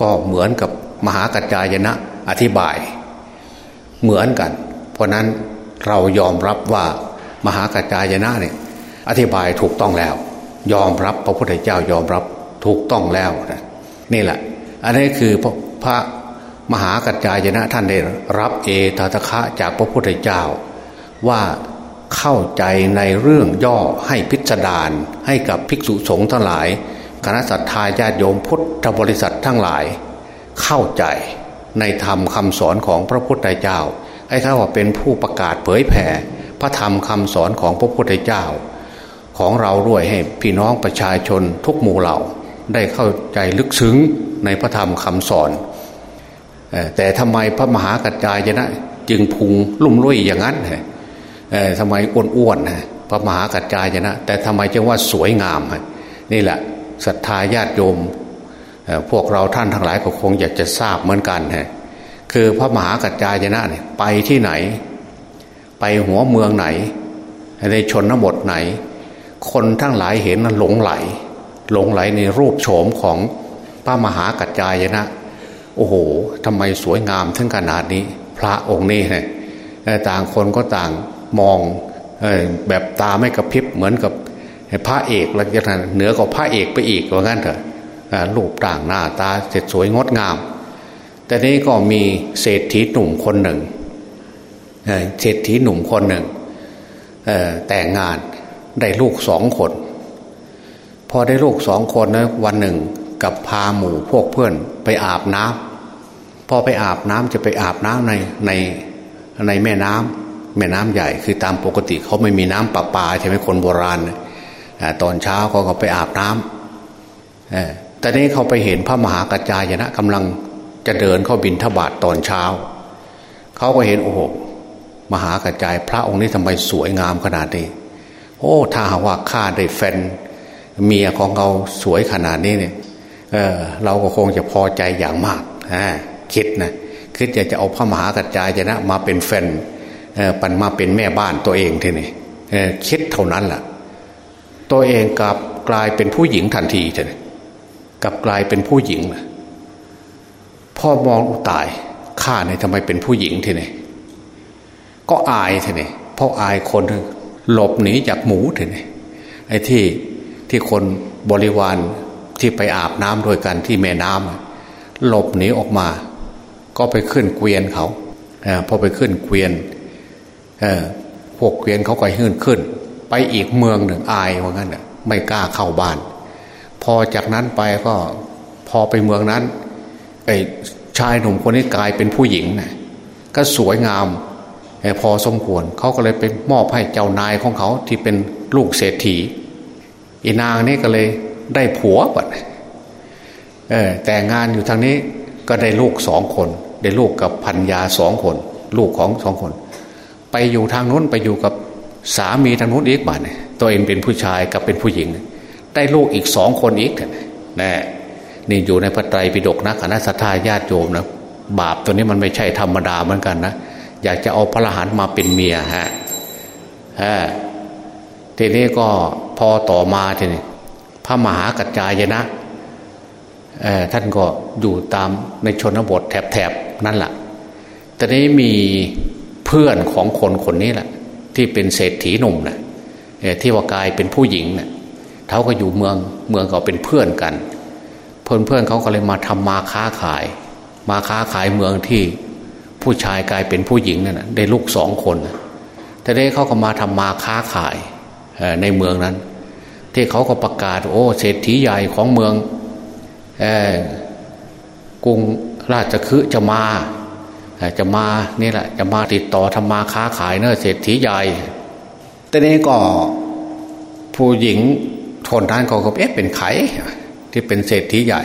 ก็เหมือนกับมหากัจจายนะอธิบาย เหมือนกัน เพราะนั้นเรายอมรับว่ามหากัจจายนะเนี่ยอธิบายถูกต้องแล้ว ยอมรับพระพุทธเจ้ายอมรับถูกต้องแล้วนี่แหละ อันนี้คือพระพระมหากัจจายนะท่านได้รับเอตตะคะจากพระพุทธเจ้า ว่าเข้าใจในเรื่องย่อให้พิจารณาให้กับภิกษุสงฆ์ทั้งหลาย คณะสัตยาญาติโยมพุทธบริษัททั้งหลาย เข้าใจในธรรมคำสอนของพระพุทธเจ้าให้เขาว่าเป็นผู้ประกาศเผยแผ่พระธรรมคำสอนของพระพุทธเจ้า ของเราด้วยให้พี่น้องประชาชนทุกหมู่เหล่าได้เข้าใจลึกซึ้งในพระธรรมคำสอน แต่ทำไมพระมหากัจจายนะ จึงพุงลุ่มลุ่ยอย่างนั้นทำไมอ้วนๆพระมหากัจจายนะ แต่ทำไมจึงว่าสวยงามนี่แหละ ศรัทธาญาติโยม พวกเราท่านทั้งหลายก็คงอยากจะทราบเหมือนกันฮะคือพระมหากัจจายนะเนี่ยไปที่ไหน ไปหัวเมืองไหน ในชนบทไหน คนทั้งหลายเห็นหลงไหล หลงไหลในรูปโฉมของพระมหากัจจายนะ โอ้โหทำไมสวยงามถึงขนาดนี้ พระองค์นี้เนี่ยต่างคนก็ต่างมองแบบตาไม่กระพริบเหมือนกับ พระเอกแล้วจะเหนือกว่าพระเอกไปอีกว่างั้นเถอะรูปต่างหน้าตาเสร็จสวยงดงาม แต่นี้ก็มีเศรษฐีหนุ่มคนหนึ่งเศรษฐีหนุ่มคนหนึ่งแต่งงานได้ลูกสองคน พอได้ลูกสองคนนะวันหนึ่งกับพาหมู่พวกเพื่อนไปอาบน้ำพอไปอาบน้ำจะไปอาบน้ำในในในแม่น้ำแม่น้ำใหญ่ คือตามปกติเขาไม่มีน้ำประปาใช่ไหมคนโบราณ ตอนเช้าเขาก็ไปอาบน้ำแต่นี้เขาไปเห็นพระมหากัจจายนะกำลังจะเดินเข้าบินทบาทตอนเช้า เขาก็เห็นโอ้โหมหากระจายพระองค์นี้ทำไมสวยงามขนาดนี้ โอ้ถ้าหาว่าข้าได้แฟนเมียของเราสวยขนาดนี้เนี่ยเเราก็คงจะพอใจอย่างมากคิดนะคิดอยากจะเอาพระมหากระจายนะมาเป็นแฟนปันมาเป็นแม่บ้านตัวเองทีนี่คิดเท่านั้นแหละ ตัวเองกลับกลายเป็นผู้หญิงทันทีทีนี่กลับกลายเป็นผู้หญิง พ่อมองตายข้าเนี่ยทำไมเป็นผู้หญิงทีนี่ก็อายทีนี่เพราะอายคนหลบหนีจากหมูทีนี่ไอ้ที่ที่คนบริวารที่ไปอาบน้ำด้วยกันที่แม่น้ำหลบหนีออกมา ก็ไปขึ้นเกวียนเขาอพอไปขึ้นเกวียนพวกเกวียนเขาก็ขึ้นขึ้น ไปอีกเมืองหนึ่งอายว่างั้นน่ะไม่กล้าเข้าบ้าน พอจากนั้นไปก็พอไปเมืองนั้นไอ้ชายหนุ่มคนนี้กลายเป็นผู้หญิงนะก็สวยงามพอสมควรเขาก็เลยไปมอบให้เจ้านายของเขาที่เป็นลูกเศรษฐีอีนางนี่ก็เลยได้ผัวบัดเออแต่งงานอยู่ทางนี้ก็ได้ลูกสองคน ได้ลูกกับพันยาสองคน ลูกของสองคน ไปอยู่ทางนู้นไปอยู่กับ สามีทางนู้นอีกบัดตัวเองเป็นผู้ชายกับเป็นผู้หญิง ได้ลูกอีกสองคนอีกนะนี่อยู่ในพระไตรปิฎกนะคณะสัตยาญาติโยมนะบาปตัวนี้มันไม่ใช่ธรรมดาเหมือนกันนะอยากจะเอาพระรหันมาเป็นเมียฮะฮะทีนี้ก็พอต่อมาทีนี้พระมหากัจจายนะท่านก็อยู่ตามในชนบทแถบๆนั่นแหละแตอนนี้มีเพื่อนของคนคนนี้แหละ ที่เป็นเศรษฐีหนุ่มนะที่ว่ากายเป็นผู้หญิงเนะ่ยเขาก็อยู่เมืองเมืองก็เป็นเพื่อนกัน เพื่อนเพื่อนเขาก็เลยมาทำมาค้าขาย มาค้าขายเมืองที่ผู้ชายกลายเป็นผู้หญิงนั่นนะได้ลูกสองคนแต่ได้เขาก็มาทำมาค้าขายในเมืองนั้น ที่เขาก็ประกาศโอ้เศรษฐีใหญ่ของเมืองกรุงราชคฤห์จะมา จะมานี่แหละ จะมาติดต่อทำมาค้าขายเนอะเศรษฐีใหญ่แต่นี้ก็ผู้หญิงทนนั้นเขาก็เอ๊ะเป็นไขที่เป็นเศรษฐีใหญ่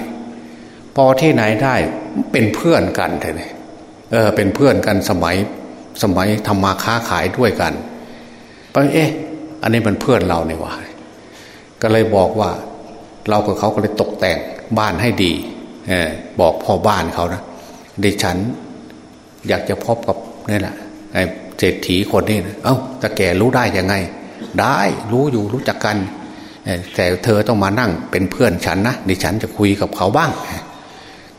พอที่ไหนได้เป็นเพื่อนกันเลยเออ เป็นเพื่อนกันสมัยสมัยทำมาค้าขายด้วยกันไปเอ๊ะ อันนี้มันเพื่อนเราเนี่ยวะก็เลยบอกว่า เรากับเขาก็เลยตกแต่งบ้านให้ดี เอบอกพ่อบ้านเขานะดิฉัน อยากจะพบกับนี่แหละไอ้เศรษฐีคนนี้นะเอา้าต่แก่รู้ได้ยังไง ได้รู้อยู่รู้จักกัน แต่เธอต้องมานั่งเป็นเพื่อนฉันนะดิฉันจะคุยกับเขาบ้าง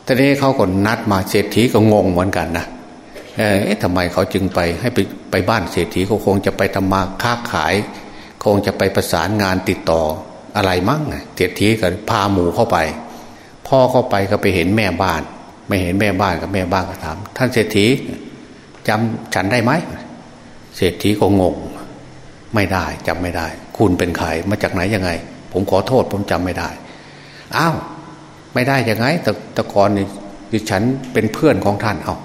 ตอนนี้เขาก็นัดมาเศรษฐีก็งงเหมือนกันนะเอ๊ะทำไมเขาจึงไปให้ไปไปบ้านเศรษฐีเขาคงจะไปทำมาค้าขาย คงจะไปประสานงานติดต่ออะไรมั้งเทียทีก็พาหมูเข้าไป พ่อเข้าไปก็ไปเห็นแม่บ้าน ไม่เห็นแม่บ้านกับแม่บ้านก็ถาม ท่านเศรษฐีจำฉันได้ไหมเศรษฐีก็งงไม่ได้จำไม่ได้ คุณเป็นใครมาจากไหนยังไง ผมขอโทษผมจำไม่ได้อ้าวไม่ได้ยังไงแต่ตะกอนนี่ดิฉันเป็นเพื่อนของท่านเอา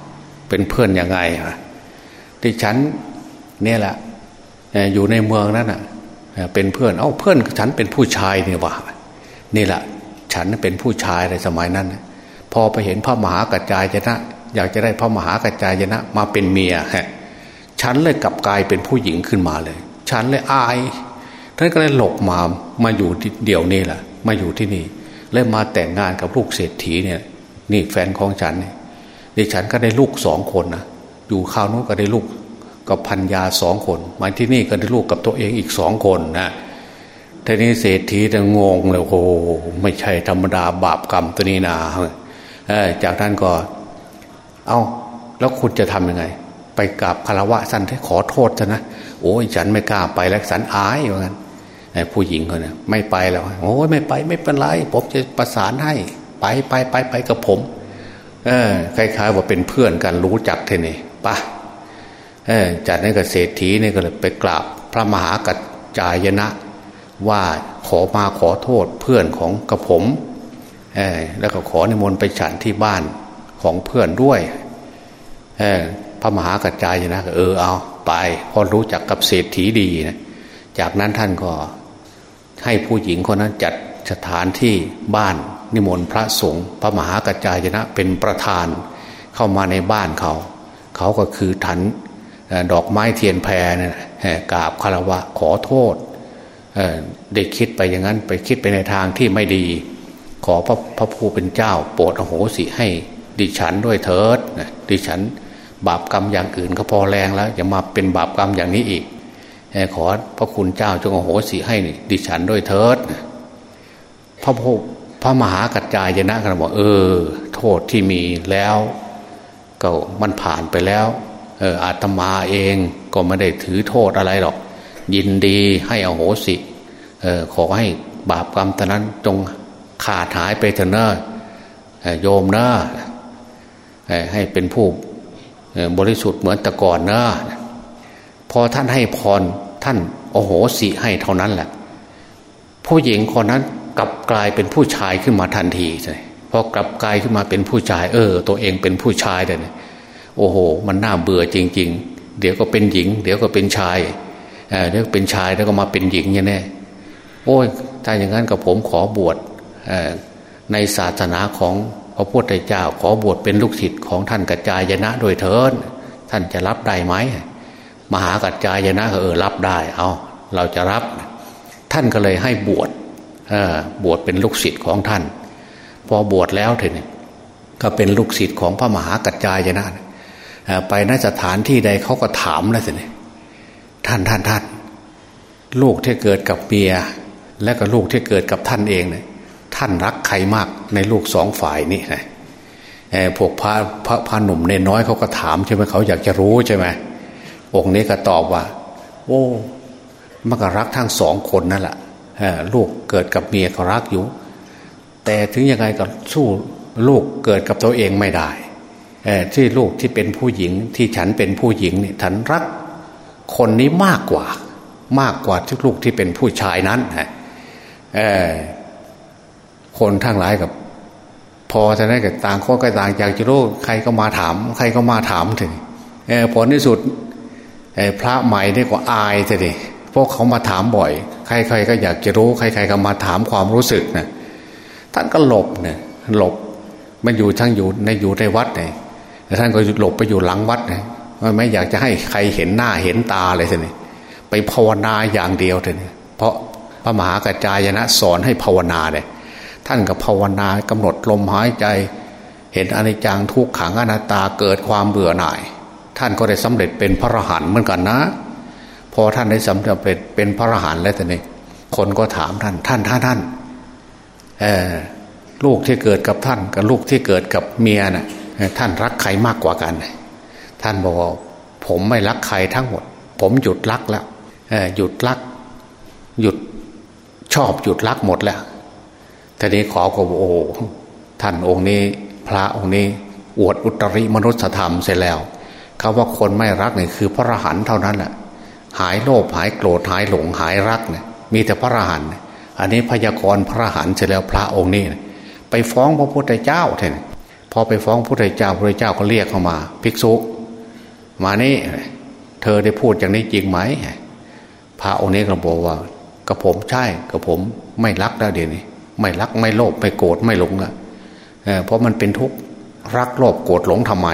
เป็นเพื่อนยังไงอะดิฉันเนี่ยแหละอยู่ในเมืองนั้นอะเป็นเพื่อน เอ้าเพื่อนฉันเป็นผู้ชายเนี่ยวะนี่แหละฉันเป็นผู้ชายในสมัยนั้น พอไปเห็นพระมหากัจจายนะ อยากจะได้พระมหากัจจายนะ มาเป็นเมียฮะฉันเลยกลับกลายเป็นผู้หญิงขึ้นมาเลย ฉันเลยอายท่านก็เลยหลบมามาอยู่เดี่ยวนี้แหละมาอยู่ที่นี่เลยมาแต่งงานกับลูกเศรษฐีเนี่ย นี่แฟนของฉันเนี่ยดิฉันก็ได้ลูกสองคนนะอยู่ข้าวนู้นก็ได้ลูกกับพันยาสองคนมาที่นี่ก็ได้ลูกกับตัวเองอีกสองคนนะทีนี้เศรษฐีจะงงเลยโอ้ไม่ใช่ธรรมดาบาปกรรมตัวนี้นา จากนั้นก็ เอา้า แล้วคุณจะทํำยังไง ไปกราบคารวะสันให้ขอโทษนะโอ้ยฉันไม่กล้าไปแล้วสันอายเหมือนกันผู้หญิงคนนี้ไม่ไปแล้วโอ้ยไม่ไปไม่เป็นไร ผมจะประสานให้ ไปไปไปไปกับผม เออคล้ายๆว่าเป็นเพื่อนกันรู้จักเท่นี่ปะเออจากนั้นก็เศรษฐีนี่ก็เลยไปกราบพระมหากัจจายนะ ว่าขอมาขอโทษเพื่อนของกระผม แล้วก็ขอในมนต์ไปฉันที่บ้านของเพื่อนด้วยพระมหากัจจายนะเออเอาไปเพราะรู้จักกับเศรษฐีดีนะจากนั้นท่านก็ให้ผู้หญิงคนนั้นจัดสถานที่บ้านนิมนต์พระสงฆ์พระมหากัจจายนะเป็นประธานเข้ามาในบ้านเขา เขาก็คือถันดอกไม้เทียนแพรเนี่ยกราบคารวะขอโทษได้คิดไปอย่างนั้นไปคิดไปในทางที่ไม่ดี ขอพระพระผู้เป็นเจ้า โปรดอโหสิให้ดิฉันด้วยเถิดดิฉันบาปกรรมอย่างอื่นก็พอแรงแล้วอย่ามาเป็นบาปกรรมอย่างนี้อีกขอพระคุณเจ้าจงอโหสิให้ดิฉันด้วยเถิดพระพุพระมหากัจจายนะกันบอกเออ โทษที่มีแล้วก็มันผ่านไปแล้ว เอออาตมาเองก็ไม่ได้ถือโทษอะไรหรอก ยินดีให้อโหสิ เออขอให้บาปกรรมตอนนั้นจง ขาดหายไปเถอะเนอะโยมเนอะให้เป็นผู้บริสุทธิ์เหมือนแต่ก่อนเนอะพอท่านให้พรท่านโอโหสิให้เท่านั้นแหละ ผู้หญิงคนนั้นกลับกลายเป็นผู้ชายขึ้นมาทันทีใช่พอกลับกลายขึ้นมาเป็นผู้ชาย เออ ตัวเองเป็นผู้ชายเลยโอ้โห มันน่าเบื่อจริง ๆ เดี๋ยวก็เป็นหญิง เดี๋ยวก็เป็นชายเดี๋ยวเป็นชายแล้วก็มาเป็นหญิงอย่างนี้โอ้ยถ้าอย่างนั้นกับผมขอบวช ในศาสนาของพระพุทธเจ้า ขอบวชเป็นลูกศิษย์ของท่านกัจจายนะโดยเถินท่านจะรับได้ไหมมหากัจจายนะเออรับได้ เอาเราจะรับ ท่านก็เลยให้บวชบวชเป็นลูกศิษย์ของท่าน พอบวชแล้วเถอะก็เป็นลูกศิษย์ของพระมหากัจจายนะไปนสถานที่ใดเขาก็ถามแล้วสิท่านท่านท่านลูกที่เกิดกับเมียและก็ลูกที่เกิดกับท่านเองเนี่ย ท่านรักใครมากในลูกสองฝ่ายนี่นะพวกพระพระพระหนุ่มเนน้อยเขาก็ถามใช่ไหมเขาอยากจะรู้ใช่ไหมองค์นี้ก็ตอบว่า โอ้มันก็รักทั้งสองคนนั่นแหละลูกเกิดกับเมียก็รักอยู่ แต่ถึงยังไงก็สู้ลูกเกิดกับตัวเองไม่ได้ที่ลูกที่เป็นผู้หญิงที่ฉันเป็นผู้หญิงเนี่ยฉันรักคนนี้มากกว่ามากกว่าที่ลูกที่เป็นผู้ชายนั้นฮะ คนทั้งหลายกับ พอจะได้กับต่างคนก็ต่างอยากจะรู้ใครก็มาถาม ใครก็มาถามถึงผลที่สุดพระใหม่นี่ก็อายเถอะดิพวกเขามาถามบ่อย ใครๆก็อยากจะรู้ ใครๆก็มาถามความรู้สึกนะท่านก็หลบเนี่ยหลบมันอยู่ทั้งอยู่ในอยู่ในวัดเนี่ยแต่ท่านก็หลบไปอยู่หลังวัดเนี่ยไม่อยากจะให้ใครเห็นหน้าเห็นตาเลยทีนี้ไปภาวนาอย่างเดียวเถอะเพราะพระมหากระจายนะสอนให้ภาวนาเนี่ย ท่านก็ภาวนากำหนดลมหายใจ เห็นอนิจจังทุกขังอนัตตาเกิดความเบื่อหน่าย ท่านก็ได้สำเร็จเป็นพระอรหันต์เหมือนกันนะ พอท่านได้สำเร็จเป็นพระอรหันต์แล้วแต่นี่คนก็ถามท่านท่านท่านท่านเออลูกที่เกิดกับท่านกับลูกที่เกิดกับเมียนะ่ะท่านรักใครมากกว่ากัน ท่านบอกผมไม่รักใครทั้งหมด ผมหยุดรักแล้วหยุดรัก หยุดชอบหยุดรักหมดแล้ว ทีนี้ขอก็โอ้ท่านองค์นี้ พระองค์นี้ อวดอุตริมนุษยธรรมเสร็จแล้วคาว่าคนไม่รักเนี่ยคือพระอรหันต์เท่านั้นแหละหายโลภหายโกรธหายหลงหายรักเนี่ยมีแต่พระอรหันต์อันนี้พยากรณ์พระอรหันต์เสร็จแล้วพระองค์นี้ไปฟ้องพระพุทธเจ้าเถอะพอไปฟ้องพระพุทธเจ้าพระพุทธเจ้าก็เรียกเข้ามา ภิกษุ มานี่เธอได้พูดอย่างนี้จริงไหมพระองค์นี้ก็บอกว่า กระผมใช่กระผมไม่รักแล้วเดี๋ยวนี้ ไม่รักไม่โลภไม่โกรธไม่หลงอะเพราะมันเป็นทุกข์รักโลภโกรธหลงทำไม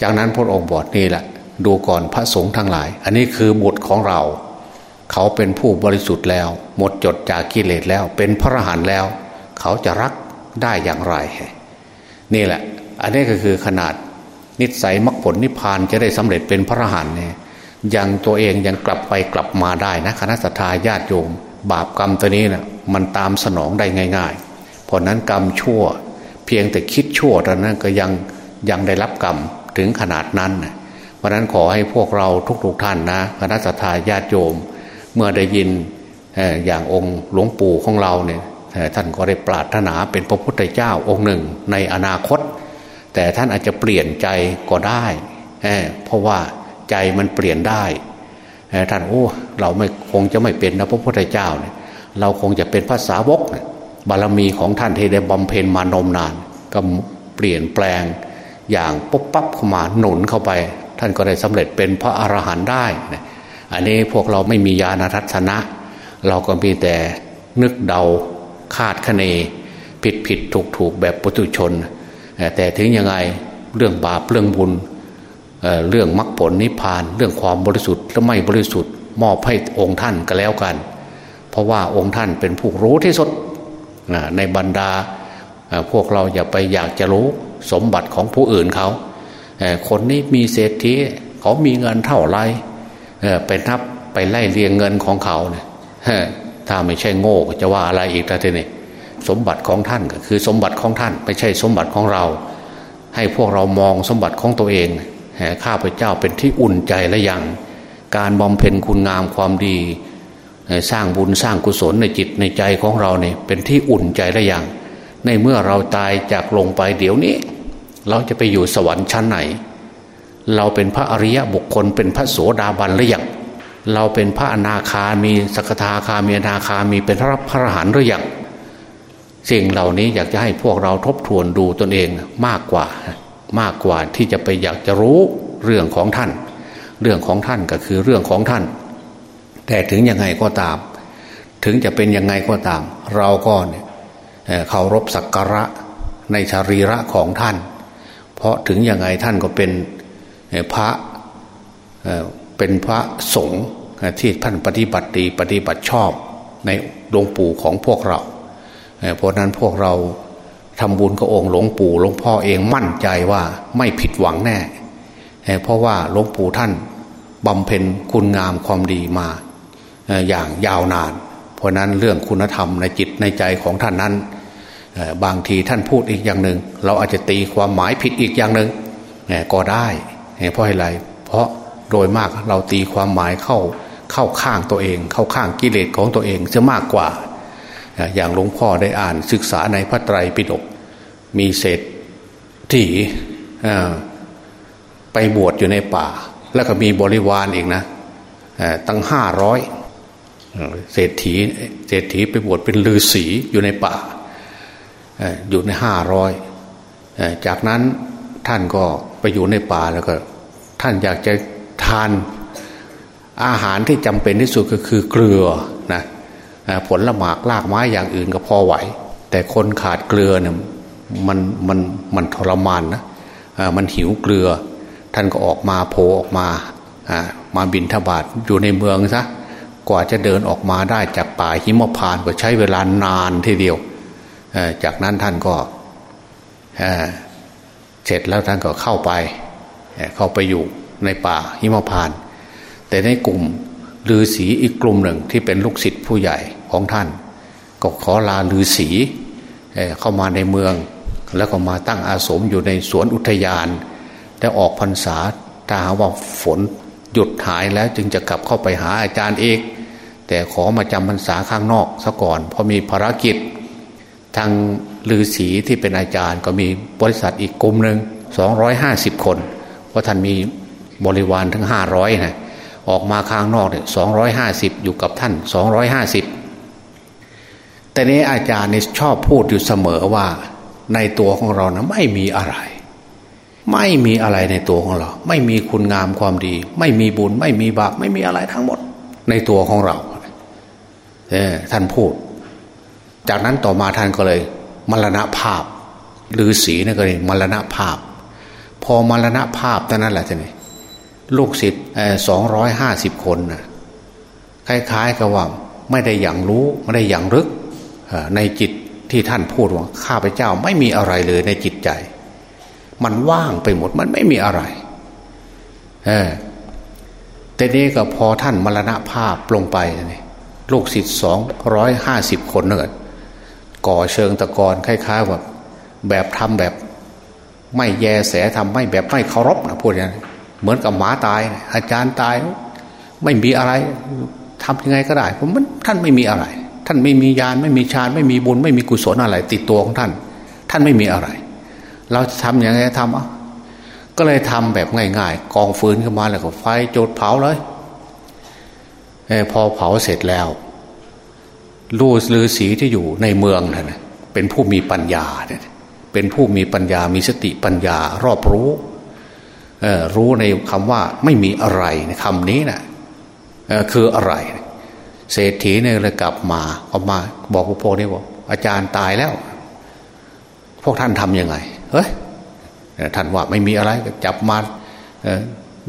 จากนั้นพระองค์บอกนี่แหละ ดูก่อนพระสงฆ์ทั้งหลาย อันนี้คือบุตรของเรา เขาเป็นผู้บริสุทธิ์แล้ว หมดจดจากกิเลสแล้ว เป็นพระอรหันต์แล้ว เขาจะรักได้อย่างไร นี่แหละ อันนี้ก็คือขนาดนิสัยมรรคผลนิพพานจะได้สำเร็จเป็นพระอรหันต์เนี่ยยังตัวเองยังกลับไปกลับมาได้นะคณะสัตยาญาติโยม บาปกรรมตัวนี้นะ่ะมันตามสนองได้ง่าย ๆ เพราะนั้นกรรมชั่ว เพียงแต่คิดชั่วตอนนั้นก็ยังยังได้รับกรรมถึงขนาดนั้นนะเพราะนั้นขอให้พวกเราทุกๆท่านนะคณะสัตยาญาติโยม เมื่อได้ยินอย่างองค์หลวงปู่ของเราเนี่ยท่านก็ได้ปรารถนาเป็นพระพุทธเจ้าองค์หนึ่งในอนาคต แต่ท่านอาจจะเปลี่ยนใจก็ได้ เพราะว่าใจมันเปลี่ยนได้ ท่านโอ้เราไม่คงจะไม่เป็นนะพระพุทธเจ้าเนี่ยเราคงจะเป็นภาษาวกบารมีของท่านที่ได้บำเพ็ญมานมนาน ก็เปลี่ยนแปลงอย่างปุ๊บปั๊บเข้ามาหนุนเข้าไป ท่านก็ได้สำเร็จเป็นพระอรหันต์ได้อันนี้พวกเราไม่มีญาณทัศนะ เราก็มีแต่นึกเดาคาดคะเน ผิดผิดถูกถูกแบบปุถุชน แต่ถึงยังไงเรื่องบาปเรื่องบุญ เเรื่องมรรคผลนิพพาน เรื่องความบริสุทธิ์และไม่บริสุทธิ์ มอบให้องค์ท่านก็แล้วกัน เพราะว่าองค์ท่านเป็นผู้รู้ที่สุดในบรรดาพวกเราอย่าไปอยากจะรู้สมบัติของผู้อื่นเขาคนนี้มีเศรษฐีเขามีเงินเท่าไรไปนับไปไล่เรียงเงินของเขาเนี่ยถ้าไม่ใช่โง่จะว่าอะไรอีกแต่ทีนี้สมบัติของท่านก็คือสมบัติของท่าน ไม่ใช่สมบัติของเรา ให้พวกเรามองสมบัติของตัวเอง ข้าพเจ้าเป็นที่อุ่นใจและยัง การบำเพ็ญคุณงามความดี สร้างบุญสร้างกุศลในจิตในใจของเราเนี่ยเป็นที่อุ่นใจและยัง ในเมื่อเราตายจากลงไปเดี๋ยวนี้ เราจะไปอยู่สวรรค์ชั้นไหน เราเป็นพระอริยะบุคคลเป็นพระโสดาบันหรือยังเราเป็นพระอนาคามีสกทาคามีนาคามีเป็นพระพระหันหรือยังสิ่งเหล่านี้อยากจะให้พวกเราทบทวนดูตนเองมากกว่า มากกว่าที่จะไปอยากจะรู้เรื่องของท่าน เรื่องของท่านก็คือเรื่องของท่าน แต่ถึงยังไงก็ตาม ถึงจะเป็นยังไงก็ตาม เราก็เนี่ยเคารพสักการะในชารีระของท่าน เพราะถึงยังไงท่านก็เป็นพระเป็นพระสงฆ์ที่ท่านปฏิบัติดีปฏิบัติชอบในหลวงปู่ของพวกเรา เพราะนั้นพวกเรา ทำบุญกับองค์หลวงปู่หลวงพ่อเองมั่นใจว่าไม่ผิดหวังแน่ เพราะว่าหลวงปู่ท่านบำเพ็ญคุณงามความดีมาอย่างยาวนาน เพราะนั้นเรื่องคุณธรรมในจิตในใจของท่านนั้น บางทีท่านพูดอีกอย่างหนึ่ง เราอาจจะตีความหมายผิดอีกอย่างหนึ่งก็ได้เพราะอะไรเพราะโดยมากเราตีความหมายเข้าเข้าข้างตัวเอง เข้าข้างกิเลสของตัวเองจะมากกว่า อย่างหลวงพ่อได้อ่านศึกษาในพระไตรปิฎกมีเศษที่ไปบวชอยู่ในป่า แล้วก็มีบริวารอีกนะตั้งห้าร้อยเศรษฐีเศรษฐีไปบวชเป็นฤาษีอยู่ในป่าอยู่ในห้าร้อยจากนั้นท่านก็ไปอยู่ในป่าแล้วก็ ท่านอยากจะทานอาหารที่จำเป็นที่สุดก็คือเกลือนะ ผลละหมากลากไม้อย่างอื่นก็พอไหว แต่คนขาดเกลือเนี่ยมันมันมันทรมานนะมันหิวเกลือ ท่านก็ออกมาโผล่ออกมามาบินทบาทอยู่ในเมืองซะกว่าจะเดินออกมาได้จากป่าหิมพานก็ใช้เวลานานทีเดียวจากนั้นท่านก็เสร็จแล้วท่านก็เข้าไปเข้าไปอยู่ในป่าหิมพาน แต่ในกลุ่มลือศีอีกกลุ่มหนึ่งที่เป็นลูกศิษย์ผู้ใหญ่ ของท่าน ก็ขอลาลือศีเข้ามาในเมือง แล้วก็มาตั้งอาสมอยู่ในสวนอุทยานแต่ออกพรรษาถ้าหาว่าฝนหยุดหายแล้วจึงจะกลับเข้าไปหาอาจารย์เอกแต่ขอมาจำพรรษาข้างนอกซะก่อน เพราะมีภารกิจ ทางลือศีที่เป็นอาจารย์ก็มีบริษัทอีกกลุ่มหนึ่ง250 คน เพราะท่านมีบริวารทั้ง 500นะออกมาข้างนอกเนี่ย250 อยู่กับท่าน 250 แต่นี้อาจารย์นี่ชอบพูดอยู่เสมอว่า ในตัวของเรานะไม่มีอะไร ไม่มีอะไรในตัวของเรา ไม่มีคุณงามความดี ไม่มีบุญ ไม่มีบาปไม่มีอะไรทั้งหมด ในตัวของเราเออท่านพูด จากนั้นต่อมาท่านก็เลย มรณภาพหรือสีนั่นก็เลยมรณภาพ พอมรณภาพเท่านั้นแหละท่านลูกศิษย์สองร้อยห้าสิบคนนะคล้ายๆกับว่า ไม่ได้อย่างรู้ ไม่ได้อย่างรึก ในจิตที่ท่านพูดว่าข้าพเจ้าไม่มีอะไรเลยในจิตใจ มันว่างไปหมดมันไม่มีอะไร เออแต่นี้ก็พอท่านมรณภาพลงไปนี่ลูกศิษย์สองร้อยห้าสิบคนเนิดก่อเชิงตะกอนคล้ายๆแบบแบบทำแบบ ไม่แยแสทำไม่แบบไม่เคารพนะพูดอย่างนี้เหมือนกับหมาตาย อาจารย์ตาย ไม่มีอะไรทำยังไงก็ได้ผมมันท่านไม่มีอะไร ท่านไม่มียานไม่มีฌานไม่มีบุญ ไม่มีกุศลอะไร ติดตัวของท่าน ท่านไม่มีอะไร เราจะทำอย่างไรทำอะก็เลยทำแบบง่ายๆ กองฟืนขึ้นมาแล้วก็ไฟจดเผาเลยอพอเผาเสร็จแล้วลูฤาษีที่อยู่ในเมืองนั่นเป็นผู้มีปัญญาเนี่ยเป็นผู้มีปัญญามีสติปัญญารอบรู้รู้ในคำว่าไม่มีอะไรในคำนี้นะคืออะไร เศรษฐีเนี่ยเลยกลับมาเอามาบอกพวกนี้บอกอาจารย์ตายแล้ว พวกท่านทำยังไงเฮ้ยท่านว่าไม่มีอะไรจับมา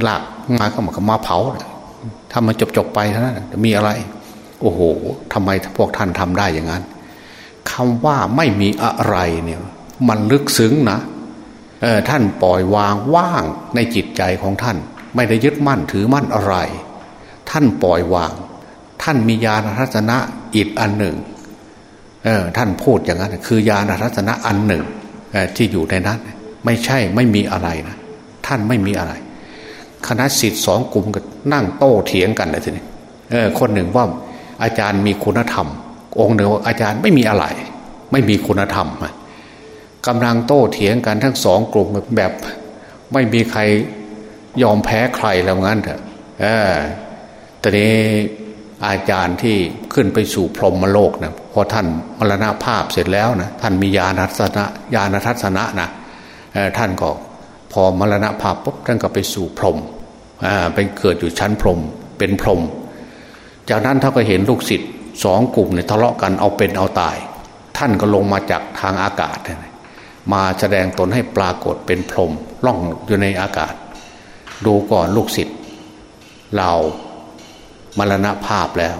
หลากมาก็มามาเผาทำมาจบจบไปเท่านั้นมีอะไร โอ้โหทำไมพวกท่านทำได้อย่างนั้นคำว่าไม่มีอะไรเนี่ย มันลึกซึ้งนะเออท่านปล่อยวางว่างในจิตใจของท่าน ไม่ได้ยึดมั่นถือมั่นอะไร ท่านปล่อยวาง ท่านมีญาณทัศนะอีกอันหนึ่งเออท่านพูดอย่างนั้น คือญาณทัศนะอันหนึ่งที่อยู่ในนั้น ไม่ใช่ไม่มีอะไรนะท่านไม่มีอะไร คณะสิทธิ์สองกลุ่มก็นั่งโต้เถียงกันเลยทีนี้เออคนหนึ่งว่าอาจารย์มีคุณธรรม องค์หนึ่งว่าอาจารย์ไม่มีอะไร ไม่มีคุณธรรมกำลังโต้เถียงกันทั้งสองกลุ่มแบบไม่มีใครยอมแพ้ใครแล้วงั้นเถอะเออตอนนี้ อาจารย์ที่ขึ้นไปสู่พรหมโลกนะพอท่านมรณภาพเสร็จแล้วนะท่านมีญาณทัศนะญาณทัศนะนะท่านก็พอมรณภาพปุ๊บท่านก็ไปสู่พรหมไปเกิดอยู่ชั้นพรหมเป็นพรหมจากนั้นท่านก็เห็นลูกศิษย์สองกลุ่มเนี่ยทะเลาะกันเอาเป็นเอาตาย ท่านก็ลงมาจากทางอากาศ มาแสดงตนให้ปรากฏเป็นพรหมล่องอยู่ในอากาศ ดูก่อนลูกศิษย์เรา มรณภาพแล้ว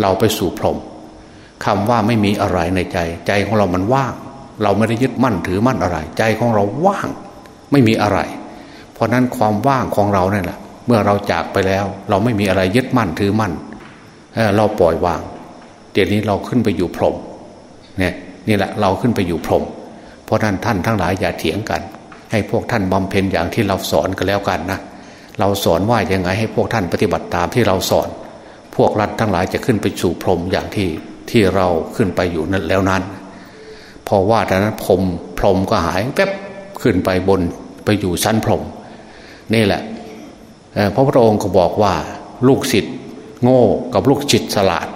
เราไปสู่พรหมคำว่าไม่มีอะไรในใจ ใจของเรามันว่าง เราไม่ได้ยึดมั่นถือมั่นอะไร ใจของเราว่าง ไม่มีอะไร เพราะนั้นความว่างของเราเนี่ยแหละเมื่อเราจากไปแล้ว เราไม่มีอะไรยึดมั่นถือมั่นเราปล่อยวางเดี๋ยวนี้เราขึ้นไปอยู่พรหมเนี่ยนี่แหละเราขึ้นไปอยู่พรหมเพราะนั้นท่านทั้งหลายอย่าเถียงกัน ให้พวกท่านบำเพ็ญอย่างที่เราสอนกันแล้วกันนะเราสอนว่ายังไงให้พวกท่านปฏิบัติตามที่เราสอน พวกรัฐทั้งหลายจะขึ้นไปสู่พรมอย่างที่ที่เราขึ้นไปอยู่นั้นแล้วนั้น พอว่าแต่นั้นพรมพรมก็หายแป๊บขึ้นไปบนไปอยู่ชั้นพรมนี่แหละพระพุทธองค์ก็บอกว่าลูกศิษย์โง่กับลูกจิตฉลาด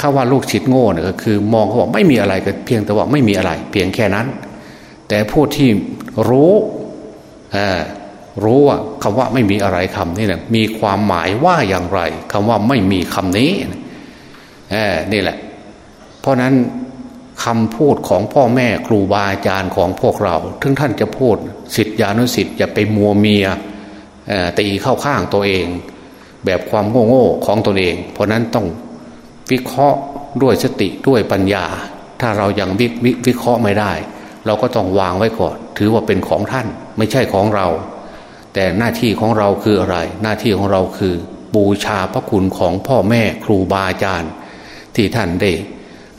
ข้าว่าลูกจิตโง่เนี่ยก็คือ มองเขาบอกไม่มีอะไรก็เพียงแต่ว่าไม่มีอะไร เพียงแค่นั้น แต่ผู้ที่รู้ รู้ว่าคำว่าไม่มีอะไรคำนี้นะมีความหมายว่าอย่างไรคำว่าไม่มีคำนี้นี่แหละ เพราะนั้นคำพูดของพ่อแม่ครูบาอาจารย์ของพวกเราถึงท่านจะพูดสิทธิานุสิทธิ์จะไปมัวเมียตีเข้าข้างตัวเอง แบบความโง่โง่ของตนเอง เพราะนั้นต้องวิเคราะห์ด้วยสติด้วยปัญญา ถ้าเรายังวิววิเคราะห์ไม่ได้ เราก็ต้องวางไว้ก่อน ถือว่าเป็นของท่านไม่ใช่ของเรา แต่หน้าที่ของเราคืออะไร หน้าที่ของเราคือบูชาพระคุณของพ่อแม่ครูบาอาจารย์ ที่ท่านได้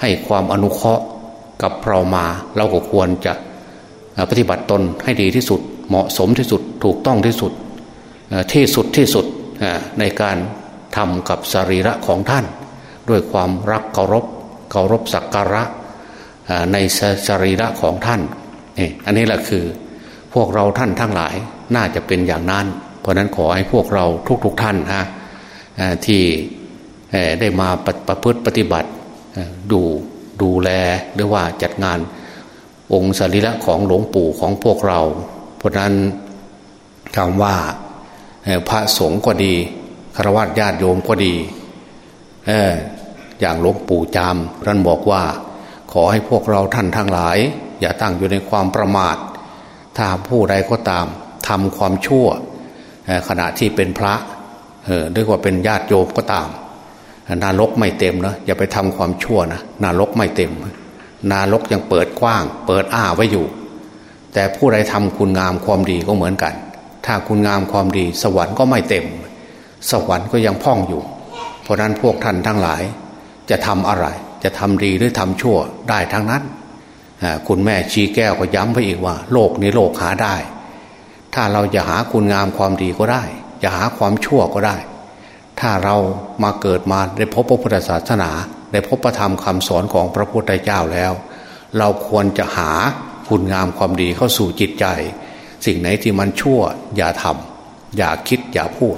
ให้ความอนุเคราะห์กับเรามาเราก็ควรจะปฏิบัติตนให้ดีที่สุด เหมาะสมที่สุดถูกต้องที่สุดที่สุดที่สุดในการทำกับสรีระของท่าน ด้วยความรักเคารพเคารพสักการะในสรีระของท่านนี่อันนี้แหละคือพวกเราท่านทั้งหลาย น่าจะเป็นอย่างนั้น เพราะนั้นขอให้พวกเราทุกๆทท่านฮะที่ได้มาประพฤติปฏิบัติดูดูแลหรือว่าจัดงานองค์สรีระของหลวงปู่ของพวกเรา เพราะนั้นคำว่าพระสงฆ์ก็ดีฆราวาสญาติโยมก็ดีอออย่างหลวงปู่จามท่านบอกว่า ขอให้พวกเราท่านทั้งหลาย อย่าตั้งอยู่ในความประมาท ถ้าผู้ใดก็ตาม ทำความชั่วขณะที่เป็นพระเออด้วยว่าเป็นญาติโยมก็ตามนารกไม่เต็มนะอย่าไปทำความชั่วนะนารกไม่เต็ม นารกยังเปิดกว้าง เปิดอ้าไว้อยู่ แต่ผู้ใดทำคุณงามความดีก็เหมือนกัน ถ้าคุณงามความดี สวรรค์ก็ไม่เต็ม สวรรค์ก็ยังพ่องอยู่ เพราะนั้นพวกท่านทั้งหลาย จะทำอะไร จะทำดีหรือทำชั่วได้ทั้งนั้นคุณแม่ชีแก้วก็ย้ำไปอีกว่า โลกนี้โลกหาได้ ถ้าเราจะหาคุณงามความดีก็ได้ จะหาความชั่วก็ได้ ถ้าเรามาเกิดมาได้พบพระพุทธศาสนาได้พบพระธรรมคำสอนของพระพุทธเจ้าแล้ว เราควรจะหาคุณงามความดีเข้าสู่จิตใจ สิ่งไหนที่มันชั่ว อย่าทำอย่าคิดอย่าพูด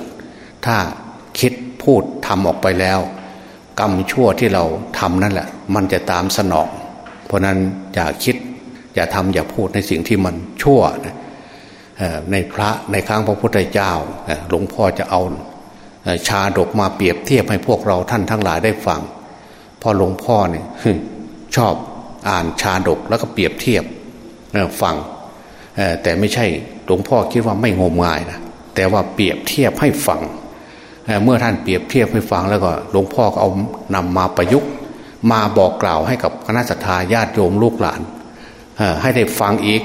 ถ้าคิดพูดทำออกไปแล้ว กรรมชั่วที่เราทำนั่นแหละ มันจะตามสนอง เพราะนั้นอย่าคิด อย่าทำอย่าพูดในสิ่งที่มันชั่วนะ ในพระในครั้งพระพุทธเจ้าหลวงพ่อจะเอาชาดกมาเปรียบเทียบให้พวกเราท่านทั้งหลายได้ฟังพอหลวงพ่อเนี่ยชอบอ่านชาดกแล้วก็เปรียบเทียบฟังแต่ไม่ใช่หลวงพ่อคิดว่าไม่งมงายนะแต่ว่าเปรียบเทียบให้ฟังเมื่อท่านเปรียบเทียบให้ฟังแล้วก็หลวงพ่อก็เอานำมาประยุกต์มาบอกกล่าวให้กับคณะสัตยาญาติโยมลูกหลานให้ได้ฟังอีก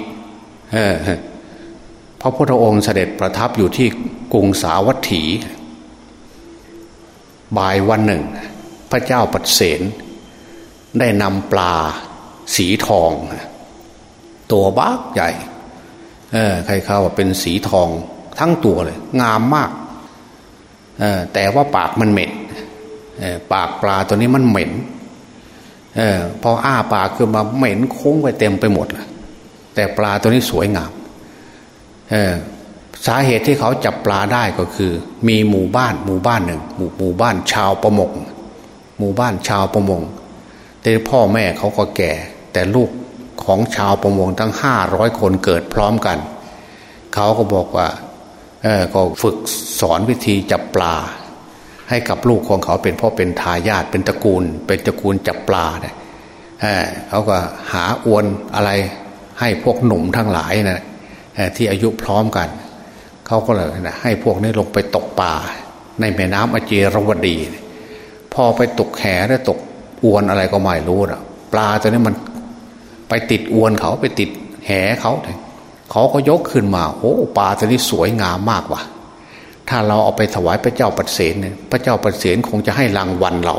พระพุทธองค์เสด็จประทับอยู่ที่กรุงสาวัตถี บ่ายวันหนึ่ง พระเจ้าปัดเสนได้นำปลาสีทอง ตัวบ้าใหญ่ใครเข้าว่าเป็นสีทองทั้งตัวเลย งามมากแต่ว่าปากมันเหม็นปากปลาตัวนี้มันเหม็นอพออ้าปากขึ้นมาเหม็นคุ้งไปเต็มไปหมดเลยแต่ปลาตัวนี้สวยงาม สาเหตุที่เขาจับปลาได้ก็คือ มีหมู่บ้านหมู่บ้านหนึ่ง หมู่หมู่บ้านชาวประมงหมู่บ้านชาวประมง แต่พ่อแม่เขาก็แก่ แต่ลูกของชาวประมงทั้งห้าร้อยคนเกิดพร้อมกัน เขาก็บอกว่าเออก็ฝึกสอนวิธีจับปลา ให้กับลูกของเขาเป็นพ่อเป็นทายาทเป็นตระกูล เป็นตระกูลจับปลาเนี่ยเขาก็หาอวนอะไรให้พวกหนุ่มทั้งหลายนะ ที่อายุพร้อมกัน เขาก็เลยให้พวกนี้ลงไปตกปลาในแม่น้ำอเจรวดี พอไปตกแหได้ตกอวนอะไรก็ไม่รู้นะปลาตัวนี้มันไปติดอวนเขาไปติดแหเขาเขาก็ยกขึ้นมาโอ้ปลาตัวนี้สวยงามมากว่ะ ถ้าเราเอาไปถวายพระเจ้าปัดเสนเนี่ยพระเจ้าปัดเสนคงจะให้รางวัลเรา